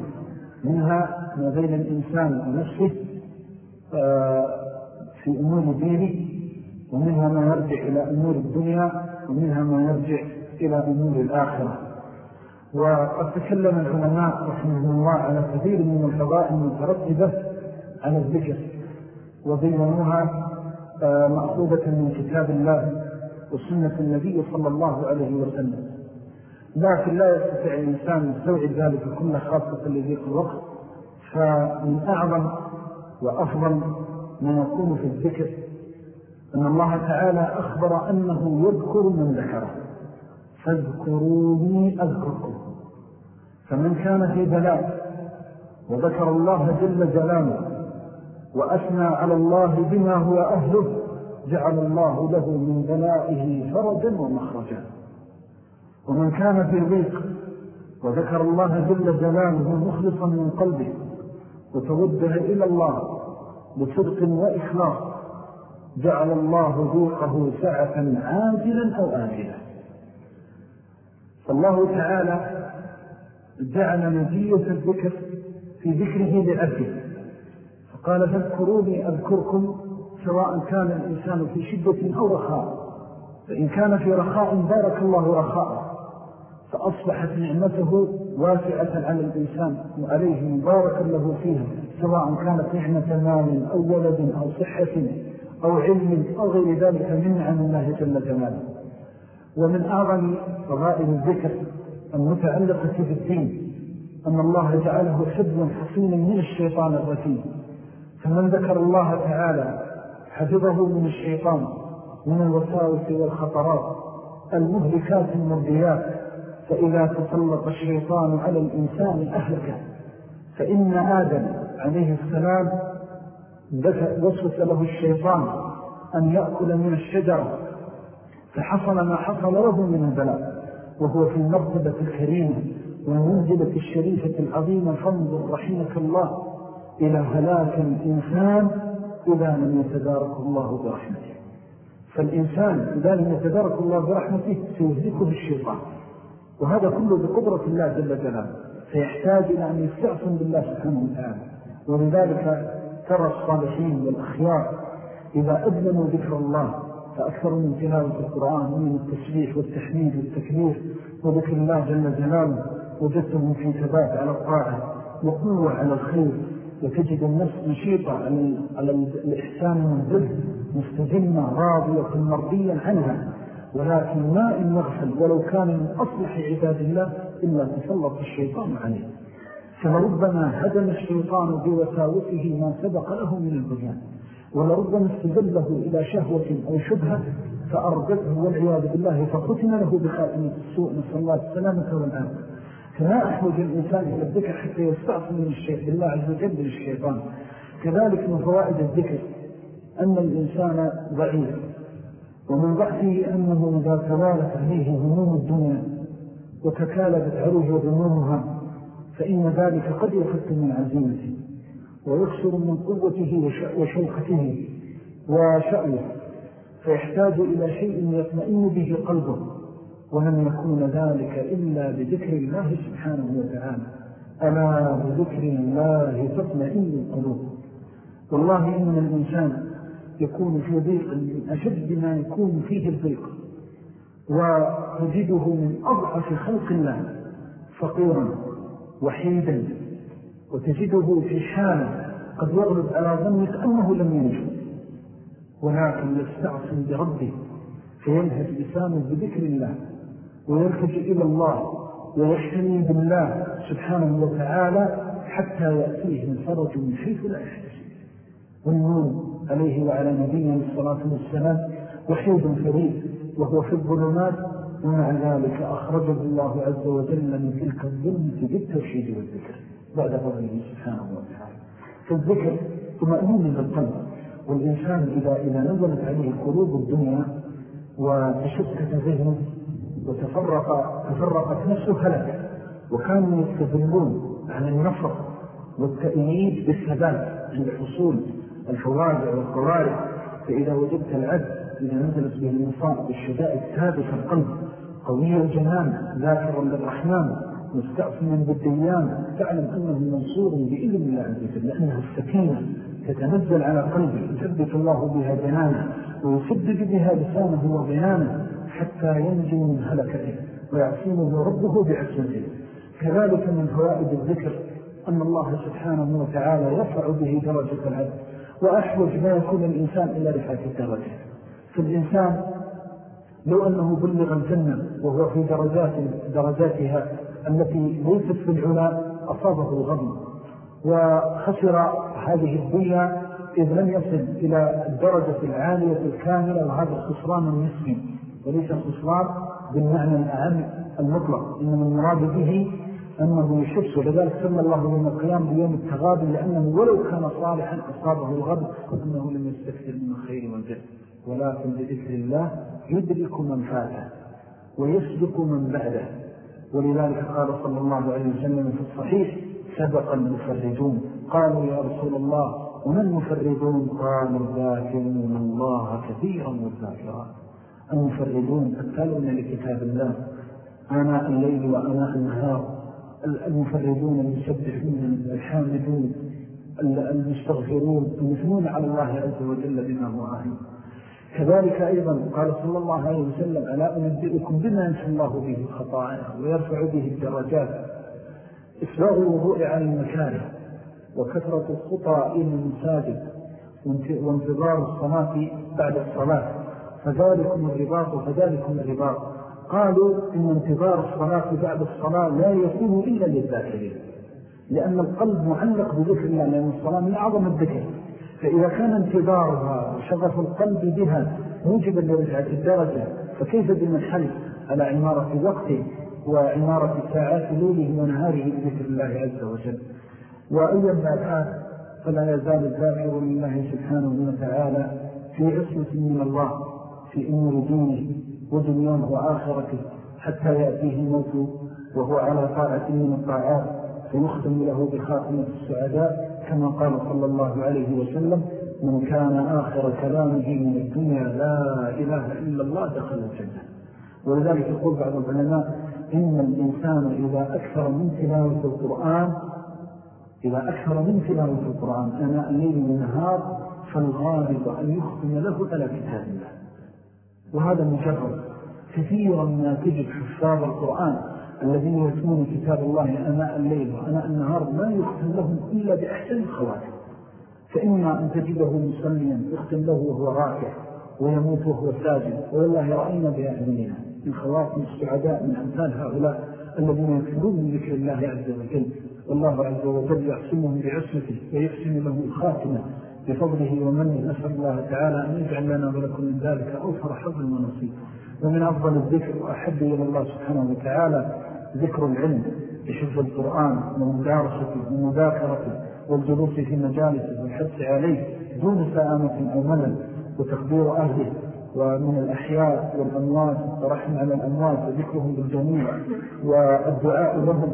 منها ما بين الإنسان ونفسه آه، في أمور دينه ومنها ما يرجع إلى أمور الدنيا ومنها ما يرجع إلى أمور الآخرة. وقد تكلم العلماء رحمه الله على كثير من الفضائل المترتبة على الذكر وبينوها آه، مأخوذة من كتاب الله وسنة النبي صلى الله عليه وسلم. لكن لا يستطيع الإنسان يستوعب ذلك كل خاصة لذيق الوقت. فمن أعظم وأفضل ما يكون في الذكر أن الله تعالى أخبر أنه يذكر من ذكره. فاذكروني أذكركم. فمن كان في بلاء وذكر الله جل جلاله وأثنى على الله بما هو أهله جعل الله له من بلائه فرجا ومخرجا. ومن كان في ضيق وذكر الله جل جلاله مخلصا من قلبه وتوجه إلى الله بصدق وإخلاص جعل الله ضيقه سعة عاجلا أو آجلا. فالله تعالى جعل نجية الذكر في ذكره لعبده فقال فاذكروني أذكركم سواء كان الإنسان في شدة أو رخاء. فإن كان في رخاء بارك الله رخاء فأصبحت نعمته واسعة على الإنسان وعليه مباركا له فيها سواء كانت نعمة مال أو ولد أو صحة. أو علم أو غير ذلك من نعم الله جل جلاله. ومن أعظم فضائل الذكر المتعلقة بالدين أن الله جعله حبا حصينا من الشيطان الرجيم. فمن ذكر الله تعالى حفظه من الشيطان من الوساوس والخطرات المهلكات المرضيات فإذا تسلط الشيطان على الإنسان أهلك فإن آدم عليه السلام وصف له الشيطان أن يأكل من الشجرة فحصل ما حصل له من البلاء وهو في المرتبة الكريمة والمنزلة الشريفة العظيمة فانظر رحمك الله إلى هلاك الإنسان إذا لم يتدارك الله برحمته. فالإنسان إذا لم يتدارك الله برحمته سيهلكه الشيطان وهذا كله بقدرة الله جل جلاله. فيحتاج إلى أن يستعصم بالله سبحانه وتعالى. ولذلك ترى الصالحين والأخيار إذا أدلموا ذكر الله فأكثروا من تلاوة القرآن ومن التسبيح والتحميد والتكبير وذكر الله جل جلاله وجدتهم في ثبات على الطاعة وقوة على الخير وتجد النفس نشيطة على الإحسان والذل مستجمة راضية مرضيا عنها. ولكن ما إن نغفل ولو كان من أصلح عباد الله إلا تسلط الشيطان عليه. فلربما هدم الشيطان بوساوسه ما سبق له من البنيان ولربما استذله إلى شهوة أو شبهة فأرضته والعياذ بالله فقتن له بخاتمة السوء. نسأل الله السلامة والآن فلا أحوج الإنسان إلى الذكر حتى يستعصم من الشيء بالله عز وجل للشيطان كذلك من فوائد الذكر أن الإنسان ضعيف ومن ضعفه أنه إذا توالت عليه هموم الدنيا وتكالبت عليه ذنومها فإن ذلك قد يفت من عزيمته ويخسر من قوته وشوكته وشأله فيحتاج إلى شيء يطمئن به قلبه ولم يكون ذلك إلا بذكر الله سبحانه وتعالى. ألا بذكر الله تطمئن القلوب. والله إن الإنسان يكون في ضيق من أشد ما يكون فيه الضيق وتجده من أضعف خلق الله فقيرا. وحيدا وتجده في حالة قد يغلب على ظنك أنه لم ينجو ولكن يستعصم بربه فينهج لسانه بذكر الله ويلتجئ إلى الله ويحتمي بالله سبحانه وتعالى حتى يأتيه الفرج من حيث لا والنور عليه وعلى نبينا الصلاة والسلام وحيد فريد وهو في الظلمات ومع ذلك أخرجه الله عز وجل من تلك الظلمة بالترشيد والذكر بعد فضله سبحانه وتعالى. فالذكر طمأنون للقلب والإنسان إذا, إذا نزلت عليه قلوب الدنيا وتشتت ذهنه وتفرق تفرقت نفسه هلك وكانوا يستدلون على النصر والتأييد بالثبات حصول الفواجع والقوارع فإذا وجدت العبد إذا نزلت به المصاب بالشدائد ثابت القلب قوي الجنان ذاكرا للرحمن مستعصما بالديان تعلم أنه منصور بإذن الله عز وجل لأنها السكينة تتنزل على قلبه يثبت الله بها جنانه ويسدد بها لسانه وبيانه حتى ينجي من هلكته ويعصمه ربه بعصمته. كذلك من فوائد الذكر أن الله سبحانه وتعالى يرفع به درجة العبد وأحوج ما يكون الإنسان إلى رفعة الدرجة. فالإنسان لو أنه بلغ الجنة وهو في درجات درجاتها التي ليست في العلا أصابه الغضب وخسر هذه الدنيا إذ لم يصل إلى الدرجة العالية الكاملة وهذا الخسران النسبي وليس الخسران بالمعنى الأهم المطلق إنما المراد به أنه يشفس ولذلك سمى الله يوم القيام بيوم التغابن لأنه ولو كان صالحا أصابه الغضب أنه لم يستكثر من الخير والجد ولكن بذكر الله يدرك من فاته ويسبق من بعده. ولذلك قال صلى الله عليه وسلم في الصحيح سبق المفردون. قالوا يا رسول الله ومن المفردون؟ قالوا الذاكرون الله كثيرا والذاكرات. المفردون التالون لكتاب الله آناء الليل وآناء النهار. المفردون المسبحون الحامدون المستغفرون المثنون على الله عز وجل بما هو آهل كذلك أيضا قال صلى الله عليه وسلم ألا أنبئكم بما ينسى الله به الخطايا ويرفع به الدرجات؟ إسباغ الوضوء على المكاره وكثرة الخطى إلى المساجد وانتظار الصلاة بعد الصلاة فذلكم الرباط فذلكم الرباط. قالوا إن انتظار الصلاة بعد الصلاة لا يكون إلا للذاكرين لأن القلب معلق بذكر الله لأن الصلاة من أعظم الذكر. فإذا كان انتظارها وشغف القلب بها موجبا لرجعة الدرجة فكيف بمن حل على عمارة وقته وعمارة ساعات ليله ونهاره بذكر الله عز وجل؟ وأيا ما كان فلا يزال الذاكر لله سبحانه وتعالى في عصمة من الله في أمور دينه. ودنياه وآخرته حتى يأتيه الموت وهو على طاعة من الطاعات فيختم له بخاتمة السعداء كما قال صلى الله عليه وسلم من كان آخر كلامه من الدنيا لا إله إلا الله دخل الجنة. ولذلك يقول بعض العلماء إن الإنسان إذا أكثر من تلاوة القرآن إذا أكثر من تلاوة القرآن أنا الليل والنهار فالغالب أن يختم له على كتاب الله. وهذا مجرد كثيرا ما تجد حفاظ القرآن الذين يتمون كتاب الله أناء الليل وأناء النهار ما يختم لهم إلا بأحسن الخواتم. فإما أن تجده مصليا يختم له وهو راكع ويموت وهو ساجد والله رأينا بأعيننا من خواتم السعداء من أمثال هؤلاء الذين يكتبون من ذكر الله عز وجل. والله عز وجل يحسمهم بعصمته ويحسن له الخاتمة. بفضله ومنه نسأل الله تعالى أن يجعل لنا ولكم من ذلك أوفر حظ ونصيب ومن أفضل الذكر وأحب إلى الله سبحانه وتعالى ذكر العلم بحفظ القرآن ومدارسته ومذاكرته والجلوس في مجالسه والحرص عليه دون سآمة أو ملل وتقدير أهله ومن الأحياء والأموات والرحم على الأموات وذكرهم بالجميع والدعاء لهم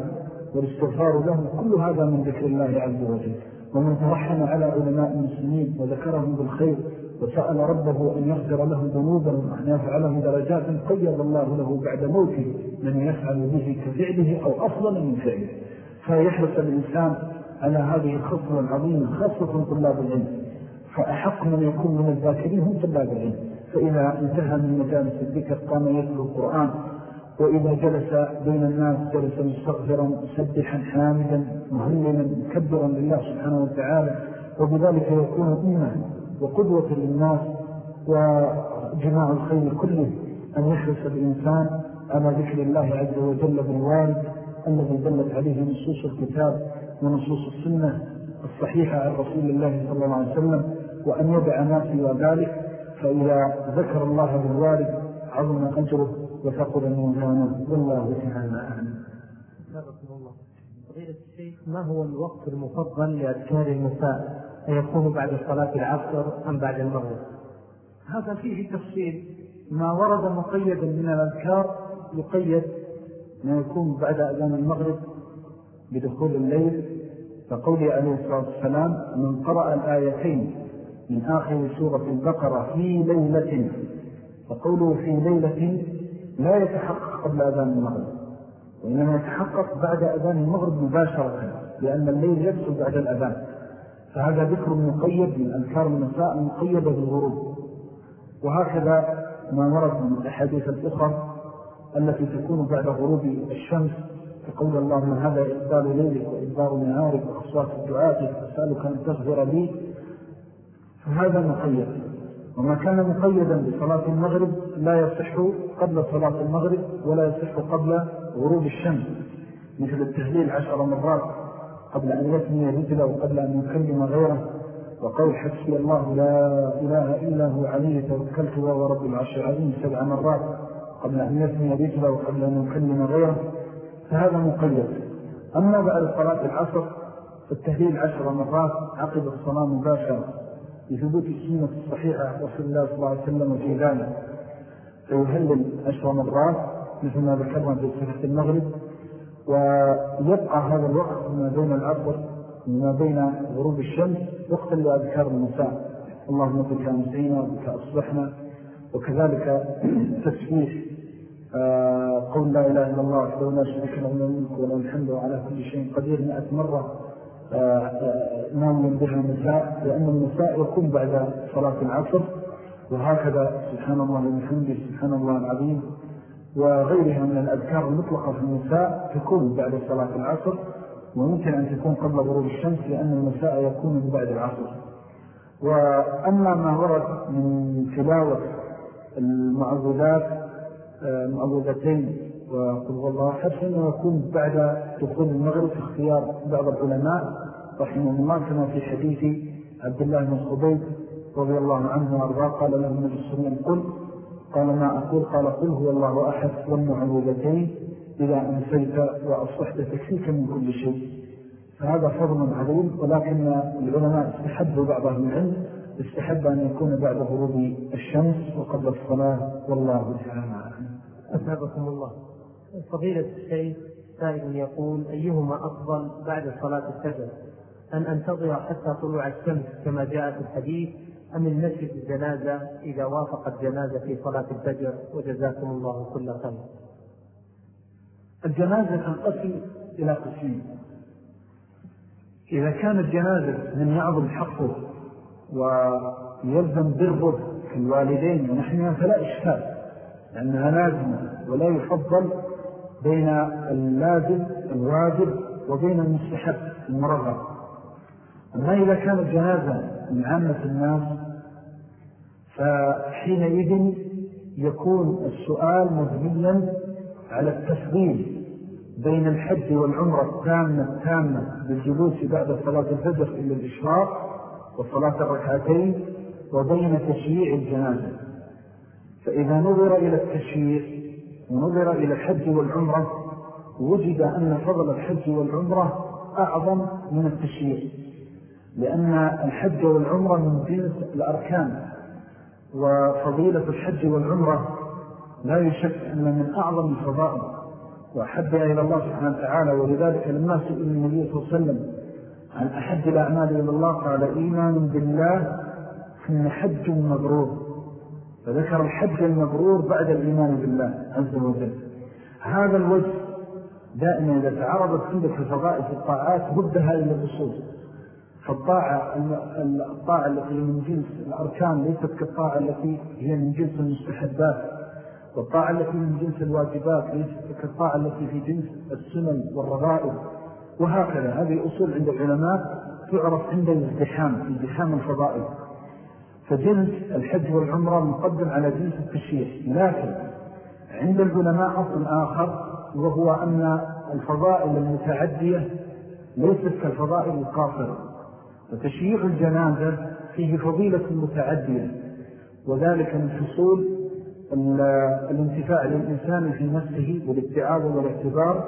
والاستغفار لهم كل هذا من ذكر الله عز وجل. ومن ترحم على علماء المسلمين وذكرهم بالخير وسأل ربه أن يغفر له ذنوبهم وأن يفعله درجات قيض الله له بعد موته من يفعل به كفعله أو أفضل من فعله. فيحرص الإنسان على هذه الخطوة العظيمة خاصة طلاب العلم. فأحق من يكون من الذاكرين هم طلاب العلم. فإذا انتهى من مجالس الذكر قام يتلو القرآن وإذا جلس بين الناس جلس مستغفرا مسبحا حامدا مهللا مكبرا لله سبحانه وتعالى وبذلك يكون أمة وقدوة للناس وجماع الخير كله. أن يحرص الإنسان على ذكر الله عز وجل بالوارد الذي دلت عليه نصوص الكتاب ونصوص السنة الصحيحة عن رسول الله صلى الله عليه وسلم وأن يدع ما سوى ذلك. فإذا ذكر الله بالوارد عظم أجره وثقل ميزانه والله تعالى أعلم. فضيلة الشيخ ما هو الوقت المفضل لأذكار المساء أيكون بعد صلاة العصر أم بعد المغرب؟ هذا فيه تفصيل. ما ورد مقيدا من الأذكار يقيد ما يكون بعد أذان المغرب بدخول الليل. فقولي عليه الصلاة والسلام من قرأ الآيتين من آخر سورة البقرة في ليلة فقوله في ليلة لا يتحقق قبل أذان المغرب وإنما يتحقق بعد أذان المغرب مباشرة لأن الليل يبسل بعد الأذان. فهذا ذكر مقيد من أذكار المساء مقيدة بالغروب. وهكذا ما ورد من الأحاديث الأخرى التي تكون بعد غروب الشمس فقول اللهم هذا إقبال ليلك وإقبال نهارك وأصوات الدعاء فأسألك أن تغفر لي. فهذا مقيد. وما كان مقيدا بصلاة المغرب لا يصح قبل صلاة المغرب ولا يصح قبل غروب الشمس. مثل التهليل عشر مرات قبل أن يثني رجله وقبل أن يكلم غيره وقول حسبي الله لا إله إلا هو عليه توكلت وهو رب العرش العظيم سبع مرات قبل أن يثني رجله وقبل أن يكلم غيره فهذا مقيد. أما بعد صلاة العصر فالتهليل عشر مرات عقب الصلاة مباشرة. لثبوت السنة الصحيحة رسول الله صلى الله عليه وسلم في ذلك فيهلل عشر مرات مثل ما ذكرنا في صفحة المغرب. ويبقى هذا الوقت ما بين العصر وما بين غروب الشمس وقتا لأذكار المساء اللهم بك أمسينا وبك أصبحنا وكذلك تسبيح آه، قول لا إله إلا الله وحده لا شريك له الملك وله الحمد وعلى كل شيء قدير مئة مرة. نام بها المساء لأن المساء يكون بعد صلاة العصر وهكذا سبحان الله وبحمده سبحان الله العظيم وغيرها من الأذكار المطلقة في المساء تكون بعد صلاة العصر وممكن أن تكون قبل غروب الشمس لأن المساء يكون بعد العصر. وأما ما ورد من تلاوة المعوذات معوذتين وقل والله حد أنه يكون بعد دخول المغرب اختيار بعض العلماء رحمه الله كما في حديث عبد الله بن خبيب رضي الله عنه وأرضاه قال له النبي صلى الله عليه وسلم قل قال ما أقول؟ قال قل هو الله أحد والمعوذتين إذا أنسيت وأصحت تكفيك من كل شيء. فهذا فضل عظيم ولكن العلماء استحبوا بعضهم العلم استحب أن يكون بعد غروب الشمس وقبل الصلاة والله تعالى أثابكم الله. فضيلة الشيخ سائل يقول أيهما أفضل بعد صلاة الفجر؟ أن أنتظر حتى طلوع الشمس كما جاء في الحديث أم المشي في الجنازة إذا وافقت جنازة في صلاة الفجر؟ وجزاكم الله كل خير. الجنازة تنقسم إلى قسمين إذا كانت جنازة من يعظم حقه ويلزم بره كالوالدين ونحن فلا إشكال لأنها لازمة ولا يفضل بين اللازم الواجب وبين المستحب المرغب. أما إذا كانت جنازة من عامة الناس فحينئذ يكون السؤال مبنيا على التفضيل بين الحج والعمرة التامة التامة بالجلوس بعد صلاة الفجر إلى الإشراق وصلاة الركعتين وبين تشييع الجنازة. فإذا نظر إلى التشييع ونظر إلى الحج والعمرة وجد أن فضل الحج والعمرة أعظم من التشييع لأن الحج والعمرة من جنس الأركان وفضيلة الحج والعمرة لا يشك أن من أعظم الفضائل وأحبها إلى الله سبحانه وتعالى ولذلك لما سئل النبي صلى الله عليه وسلم عن أحد الأعمال إلى الله قال إيمان بالله ثم حج مبرور. فذكر الحج المبرور بعد الإيمان بالله عز وجل. هذا الوجه دائما إذا تعرضت عندك الفضائل في الطاعات ردها إلى الأصول فالطاعة الطاعة التي من جنس الأركان ليست كالطاعة التي هي من جنس المستحبات. والطاعة التي من جنس الواجبات ليست كالطاعة التي في جنس السنن والرغائب. وهكذا هذه الأصول عند العلماء تعرف عند الازدحام ازدحام الفضائل فجنس الحج والعمرة مقدم على جنس التشريح لكن عند العلماء أصل آخر وهو أن الفضائل المتعدية ليست كالفضائل القاصرة. وتشييع الجنازة فيه فضيلة متعدية وذلك من حصول الانتفاع للإنسان في نفسه والابتعاد والاعتبار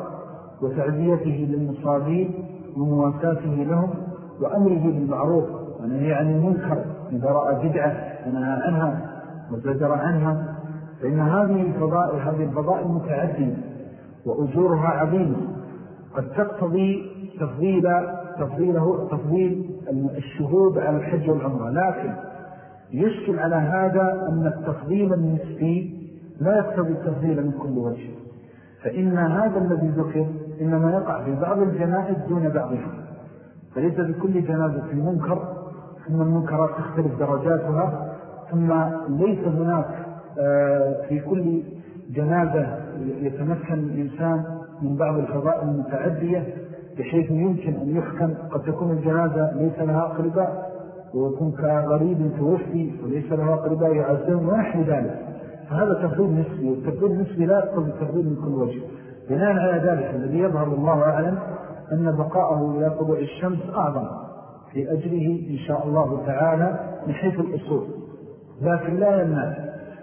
وتعزيته للمصابين ومواساته لهم وأمره بالمعروف ونهي عن المنكر. إذا رأى بدعة ونهى عنها وزجر عنها فإن هذه الفضائل هذه الفضائل متعدية وأجورها عظيمة. قد تقتضي تفضيل تفضيله تفضيل الشهود على الحج والعمرة. لكن يشكل على هذا أن التفضيل النسبي لا يقتضي التفضيل من كل وجه. فإن هذا الذي ذكر إنما يقع في بعض الجنائز دون بعضها فليس بكل جنازة منكر ثم المنكرات تختلف درجاتها ثم ليس هناك آه، في كل جنازة يتمكن الإنسان من بعض الفضائل المتعدية بحيث يمكن أن يحكم قد تكون الجنازة ليس لها أقرباء ويكون كغريب توفي وليس لها أقرباء يعزون ونحن ذلك. فهذا تفضيل نسبي والتفضيل النسبي لا يقتضي التفضيل من كل وجه. بناء على ذلك الذي يظهر الله أعلم أن بقاءه إلى طلوع الشمس أعظم. في أجره إن شاء الله تعالى من حيث الأصول. لكن لا يمنع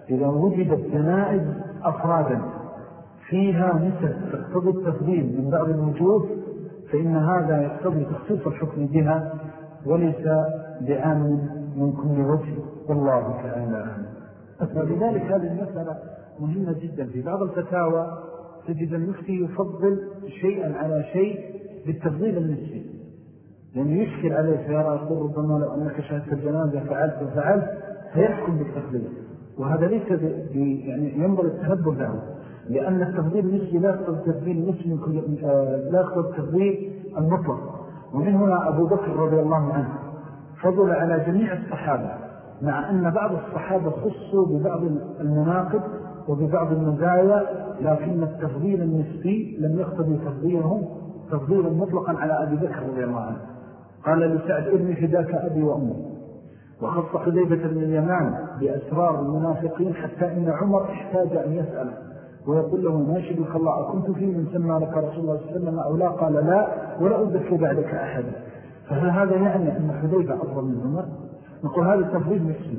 إذا وجدت جنائز أفرادا فيها نسب تقتضي التفضيل من بعض الوجوه فإن هذا يقتضي تخصيص الحكم بها وليس بعام من كل وجه. والله تعالى ولذلك هذه المسألة مهمة جدا. في بعض الفتاوى تجد المفتي يفضل شيئا على شيء بالتفضيل النسبي لأنه يشكل عليه سيارة يقول ربما لو أنك شهدت الجنازة فعلت وفعلت فيحكم بالتفضيل وهذا ليس يعني ينظر التهبل له لأن التفضيل النسبي لا يقتضي التفضيل النسبي لا يقتضي التفضيل المطلق. ومن هنا أبو بكر رضي الله عنه فضل على جميع الصحابة مع أن بعض الصحابة خصوا ببعض المناقب وببعض المزايا لكن التفضيل النسبي لم يقتضي تفضيلهم تفضيلا مطلقا على أبي بكر رضي الله عنه. قال لسعد ابن فداك أبي وأمي. وخص حذيفة بن اليمان بأسرار المنافقين حتى إن عمر احتاج أن يسأله ويقول له ماشي بك الله؟ أكنت في من سمى لك رسول الله صلى الله عليه وسلم أو لا؟ قال لا ولا أذكر بعدك أحدا فهل هذا يعني أن حذيفة أفضل من عمر؟ نقول هذا التفضيل نفسي.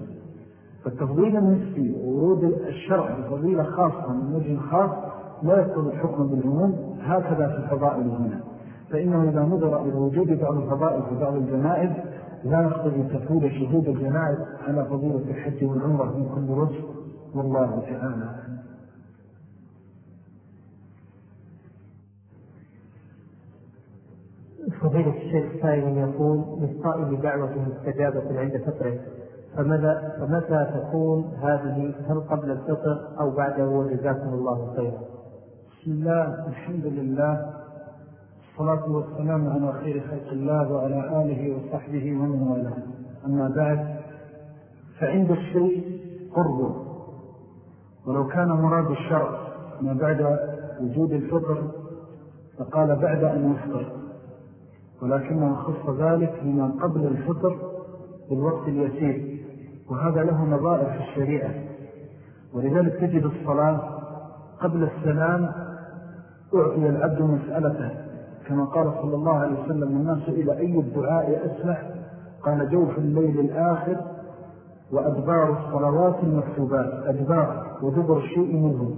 فالتفضيل النفسي وورود الشرع بفضيلة خاصة من وجه خاص لا يقتضي الحكم بالعموم هكذا في الفضائل هنا. فإنه إذا نظر إلى وجود بعض الفضائل في بعض الجنائز لا يقتضي تفويل شهود الجنائز على فضيلة الحج والعمرة من كل وجه. والله تعالى فضيلة الشيخ سائل يقول للصائم دعوة مستجابة عند فطره فماذا فمتى تكون هذه هل قبل الفطر أو بعده؟ جزاكم الله خيرا. بسم الله الحمد لله. الصلاة والسلام على خير خلق الله وعلى آله وصحبه ومن والاه. أما بعد فعند الشيء قرب. ولو كان مراد الشرع ما بعد وجود الفطر فقال بعد أن يفطر. ولكنه خص ذلك لما قبل الفطر بالوقت اليسير. وهذا له نظائر في الشريعة. ولذلك تجد الصلاة قبل السلام أعطي العبد مسألته. كما قال صلى الله عليه وسلم الناس إلى أي الدعاء أسمح؟ قال جوف الليل الآخر وأدبار الصلوات المكتوبات أدبار ودبر الشيء منه.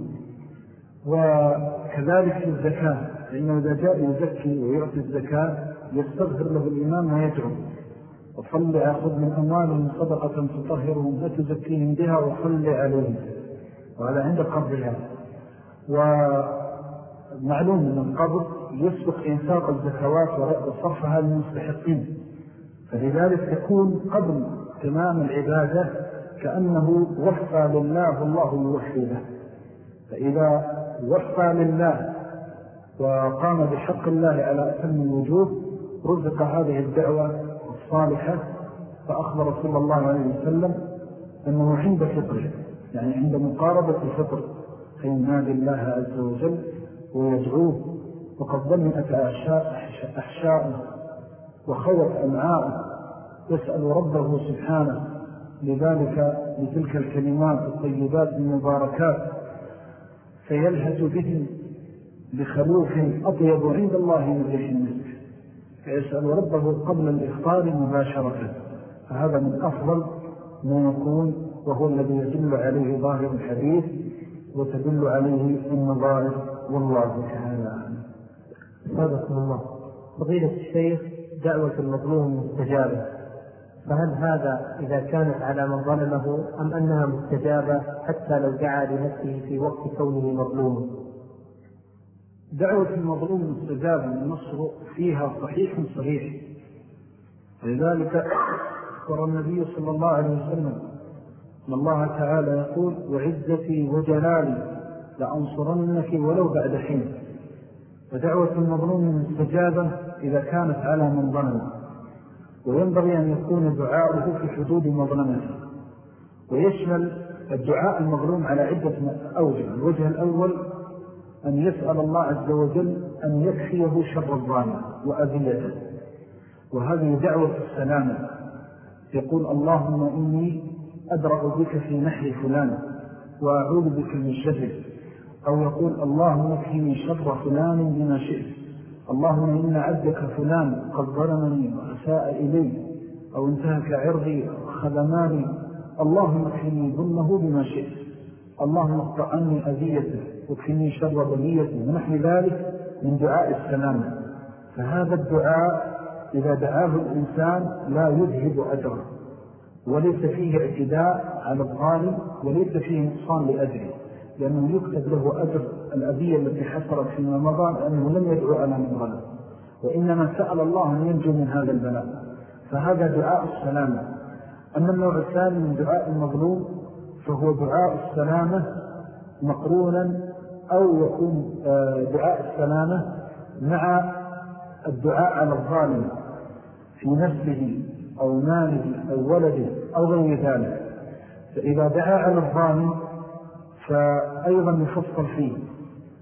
وكذلك في الزكاة لأنه إذا جاء يزكي ويعطي الزكاة يستغفر له الإمام ويدعو وصل أخذ من أموالهم صدقة تطهرهم فتزكيهم بها وصل عليهم. وهذا عند قبضها ومعلوم أن القبض يسبق إنفاق الزكوات وصرفها للمستحقين. فلذلك تكون قبل تمام العبادة كأنه وفى لله والله يوفي له. فإذا وفى لله وقام بحق الله على أتم الوجوه رزق هذه الدعوة الصالحة. فأخبر صلى الله عليه وسلم أنه عند فطره يعني عند مقاربة الفطر فينادي الله عز وجل ويدعوه وقد ظنئت أحشاء وخوت أمعاء يسأل ربه سبحانه لذلك لتلك الكلمات الطيبات المباركات فيلهج به بخلوف أطيب عند الله من ريح المسك. فيسأل ربه قبل الإفطار مباشرة. فهذا من أفضل ما يكون وهو الذي يدل عليه ظاهر الحديث وتدل عليه النظائر والله تعالى صدقكم الله. فضيلة الشيخ دعوة المظلوم مستجابة. فهل هذا إذا كانت على من ظلمه أم أنها مستجابة حتى لو دعا لنفسه في وقت كونه مظلوما دعوة المظلوم مستجابة النصر فيها صحيح صحيح. لذلك أخبر النبي صلى الله عليه وسلم أن الله تعالى يقول وعزتي وجلالي لأنصرنك ولو بعد حين. فدعوة المظلوم مستجابة إذا كانت على من ظلم وينبغي أن يكون دعاؤه في حدود مظلمته ويشمل الدعاء المظلوم على عدة أوجه. الوجه الأول أن يسأل الله عز وجل أن يكفيه شر الظالم وأذيته وهذه دعوة السلامة يقول اللهم إني أدرأ بك في نحر فلان وأعوذ بك من شره. أو يقول اللهم اكفني شر فلان بما شئت. اللهم إن عبدك فلان قد ظلمني وأساء إلي أو انتهك عرضي خدماني اللهم اكفني ظلمه بما شئت. اللهم اقطع عني أذيته. واكفني شر بليته ونحن ذلك من دعاء السلام. فهذا الدعاء إذا دعاه الإنسان لا يذهب أجره. وليس فيه اعتداء على الظالم وليس فيه نقصان لأجره. لأنه يكتب له أجر الأذية التي حصلت فيما مضى لأنه لم يدعو على من ظلم وإنما سأل الله أن ينجو من هذا البلاء. فهذا دعاء السلامة. أما النوع الثاني من دعاء المظلوم فهو دعاء السلامة مقرونا أو يكون آه، دعاء السلامة مع الدعاء على الظالم في نفسه أو ماله أو ولده أو غير ذلك. فإذا دعا على الظالم فأيضا يفصل فيه.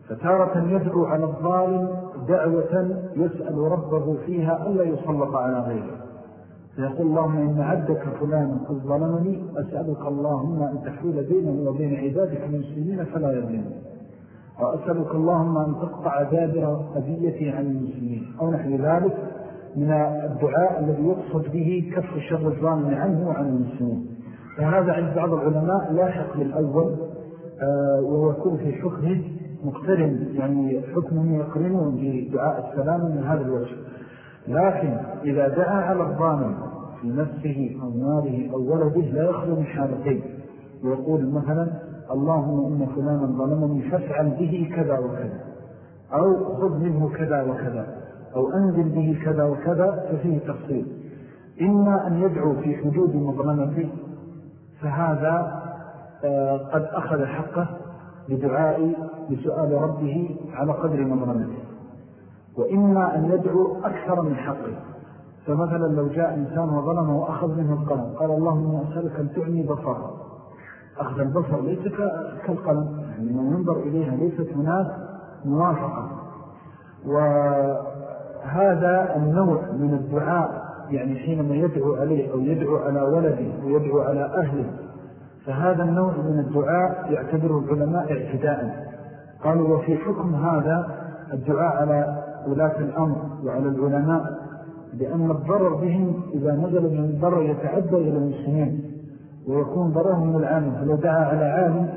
فتارة يدعو على الظالم دعوة يسأل ربه فيها ألا يسلط على غيره. فيقول اللهم إن عبدك فلان قد ظلمني أسألك اللهم أن تحول بينه وبين عبادك المسلمين فلا يظلمني. وأسألك اللهم أن تقطع دابر أذيتي عن المسلمين. أو نحن ذلك من الدعاء الذي يقصد به كف شر الظالم عنه وعن المسلمين. فهذا عند بعض العلماء لاحق للأول آه، ويكون في حكمه مقترن يعني حكمه يقرنه بدعاء السلام من هذا الوجه. لكن إذا دعا على الظالم في نفسه أو ماله أو ولده لا يخلو من حالتين ويقول مثلا اللهم إن فلانا ظلمني فافعل به كذا وكذا. أو خذ منه كذا وكذا. أو أنزل به كذا وكذا ففيه تفصيل. إما أن يدعو في حدود مظلمته فهذا قد أخذ حقه بدعاء بسؤال ربه على قدر مظلمته وإما أن يدعو أكثر من حقه. فمثلا لو جاء إنسان وظلمه وأخذ منه القلم قال اللهم أسألك أن تعني بصره أخذ البصر ليس كالقلم يعني من ينظر إليها ليست هناك موافقة. وهذا النوع من الدعاء يعني حينما يدعو عليه أو يدعو على ولده ويدعو على أهله فهذا النوع من الدعاء يعتبره العلماء اعتداء. قالوا وفي حكم هذا الدعاء على ولاة الأمر وعلى العلماء لأن الضرر بهم إذا نزل من الضرر يتعدى إلى المسلمين ويكون ضررهم من العالم. فلو دعا على عالم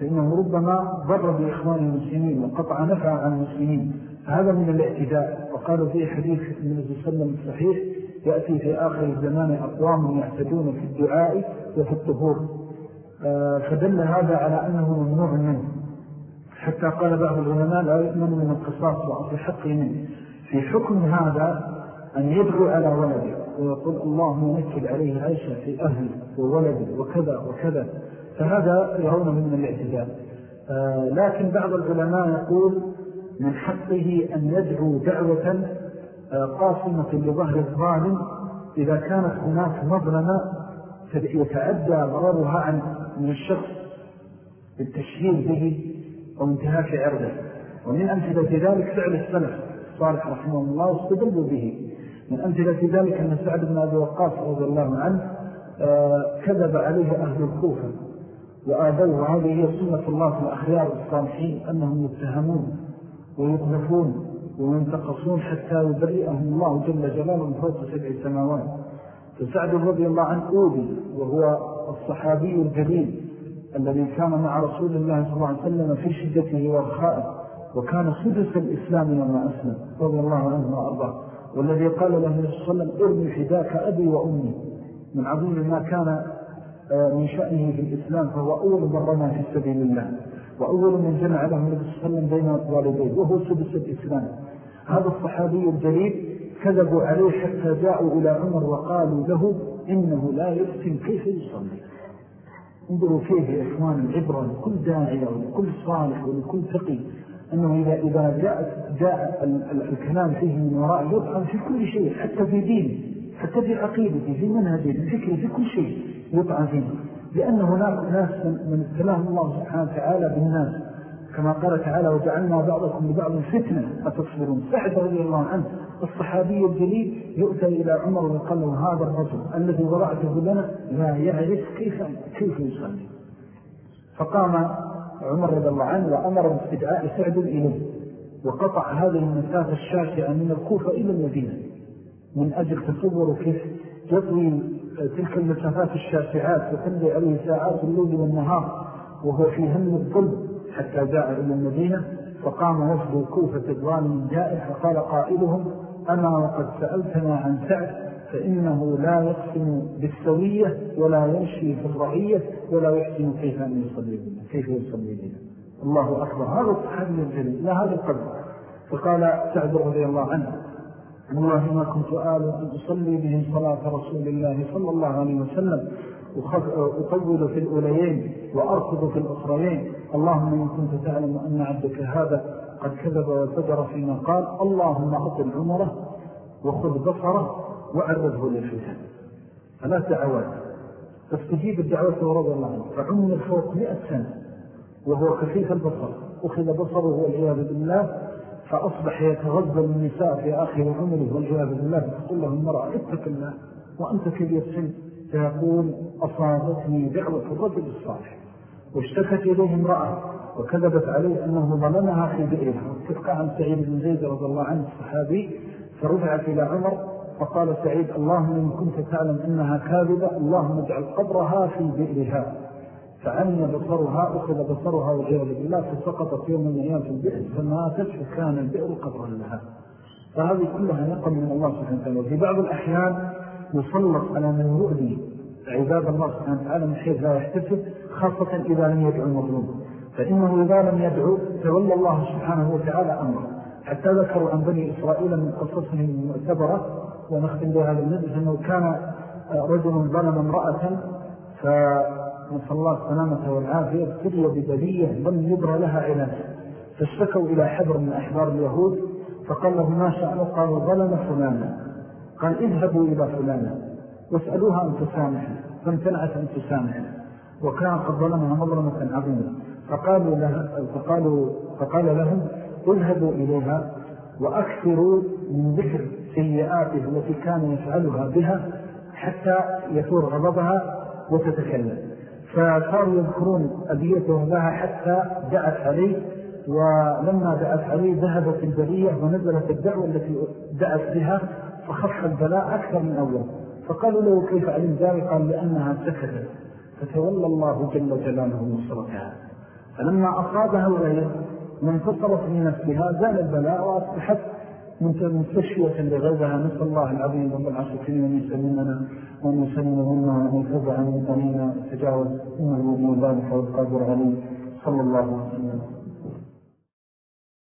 فإنه ربما ضر بإخوان المسلمين وقطع نفع عن المسلمين. هذا من الاعتداء. وقالوا في حديث عليه وسلم الصحيح يأتي في آخر الزمان أقوام يعتدون في الدعاء وفي الطهور. فدل هذا على أنه ممنوع منه. حتى قال بعض العلماء لا يؤمن من القصاص وأصل حقه منه. في حكم هذا أن يدعو على ولده ويقول اللهم نكد عليه عيشة في أهل وولد وكذا وكذا. فهذا يرونه من الاعتداء آه، لكن بعض العلماء يقول من حقه أن يدعو دعوة آه، قاسمة لظهر الظالم إذا كانت هناك مظلمة يتعدى ضررها عن من الشخص بالتشهير به أو انتهاك عرضه. ومن أمثلة ذلك فعل السلف صالح رحمه الله واستدلوا به. من أمثلة ذلك أن سعد بن أبي وقاص رضي الله عنه آه، كذب عليه أهل الكوفة وآذوه. هذه هي سنة الله في الأخيار الصالحين أنهم يتهمون ويقذفون وينتقصون حتى يبرئهم الله جل جلاله من فوق سبع سماوات. فسعد رضي الله عنه أوذي وهو الصحابي الجليل الذي كان مع رسول الله صلى الله عليه وسلم في شدته ورخائه وكان سدس الإسلام يوم أسلم رضي الله عنه وأرضاه. والذي قال له صلى الله عليه وسلم ارمي فداك أبي وأمي. من عظيم ما كان آه، من شأنه في الإسلام فهو أول من في سبيل الله وأول من جمع له النبي صلى الله عليه وسلم بين والديه وهو سدس الإسلام. هذا الصحابي الجليل كذبوا عليه حتى جاءوا إلى عمر وقالوا له إنه لا يفتن كيف يصلي. انظروا كيف يا إخوان العبرة لكل داعية ولكل صالح ولكل فقي أنه إذا, إذا جاء, جاء الكلام فيه من وراء يطعن في كل شيء حتى في دينه حتى في عقيدته في منهجه في فكره في كل شيء يطعن فيه. لأن هناك ناس من اتلاه الله سبحانه وتعالى بالناس. كما قال تعالى وجعلنا بعضكم لبعض فتنة أتصبرون. سعد رضي الله عنه. الصحابي الجليل يؤتى إلى عمر وقال له هذا الرجل الذي وضعته لنا لا يعرف كيف, كيف يصلي. فقام عمر رضي الله عنه وأمر باستدعاء سعد إليه وقطع هذه المسافة الشاسعة من الكوفة إلى المدينة. من أجل تصور كيف يطوي تلك المسافات الشاسعات وتمضي عليه ساعات الليل والنهار وهو في هم الظلم. حتى جاء إلى المدينة فقام وفد الكوفة الظالم جائع فقال قائلهم أنا وقد سألتنا عن سعد فإنه لا يقسم بالسوية ولا يمشي في الرعية ولا يحسن كيف أن يصلي بنا كيف يصلي بنا. الله أكبر. هذا الصحابي الجليل لا هذا القدر. فقال سعد رضي الله عنه والله ما كنت آل أن أصلي به صلاة رسول الله صلى الله عليه وسلم أطول في الأوليين وأركض في الأخرين اللهم إن كنت تعلم أن عبدك هذا قد كذب وفجر فيما قال اللهم أطل عمره وخذ بصره وعرضه للفتن. ثلاث دعوات فاستجيب الدعوة رضي الله عنه. فعمر فوق مئة سنة وهو كثيف البصر. أخذ بصره والعياذ بالله فأصبح يتغذى النساء في آخر عمره والعياذ بالله. فتقول له المرأة اتك الله وأنت كبير سن. فيقول أصابتني دعوة الرجل الصالح. واشتكت إليه امرأة وكذبت عليه أنه ظلمها في بئرها واتفق عن سعيد بن زيد رضي الله عنه الصحابي. فرفعت إلى عمر فقال سعيد اللهم إن كنت تعلم أنها كاذبة اللهم اجعل قبرها في بئرها فعن بصرها أخذ بصرها والعياذ بالله فسقطت يوم من أيام في البئر فماتت فكان البئر قبرا لها. فهذه كلها نقم من الله سبحانه وتعالى. وفي بعض الأحيان يسلط على من يؤذي عباد الله سبحانه وتعالى من حيث لا يحتسب. خاصة إذا لم يدعو المظلوم. فإنه إذا لم يدعو تولى الله سبحانه وتعالى أمره. حتى ذكروا عن بني إسرائيل من قصصهم المعتبرة ونختم بهذا المجلس أنه كان رجل ظلم امرأة فنسأل الله السلامة والعافية ابتلي ببلية لم يبرى لها علاج. فاشتكوا إلى حبر من أحبار اليهود فقال له ما شاء قالوا ظلم فلانا. قال اذهبوا إلى فلانا واسألوها أن تسامح فامتنعت أن تسامح وكان قد ظلمها مظلمة عظيمة. فقالوا, لها فقالوا فقال لهم اذهبوا إليها وأكثروا من ذكر سيئاته التي كان يفعلها بها حتى يثور غضبها وتتكلم. فصاروا يذكرون أبيته لها حتى دعت عليه ولما دعت عليه ذهبت البرية ونزلت الدعوة التي دعت بها فخف البلاء أكثر من أول. فقالوا له كيف علم ذلك؟ قال لأنها سكتت فتولى الله جل جلاله نصرتها. فلما أصابها الغير من فطرت من نفسها زال البلاء وأصبحت مستشفية لغيرها. نسأل الله العظيم رب العشرين أن يسلمنا وأن يسلمهن وأن يفضع عن طرينا تجاوز إنه يبين ذلك والقادر عليه. صلى الله عليه وسلم.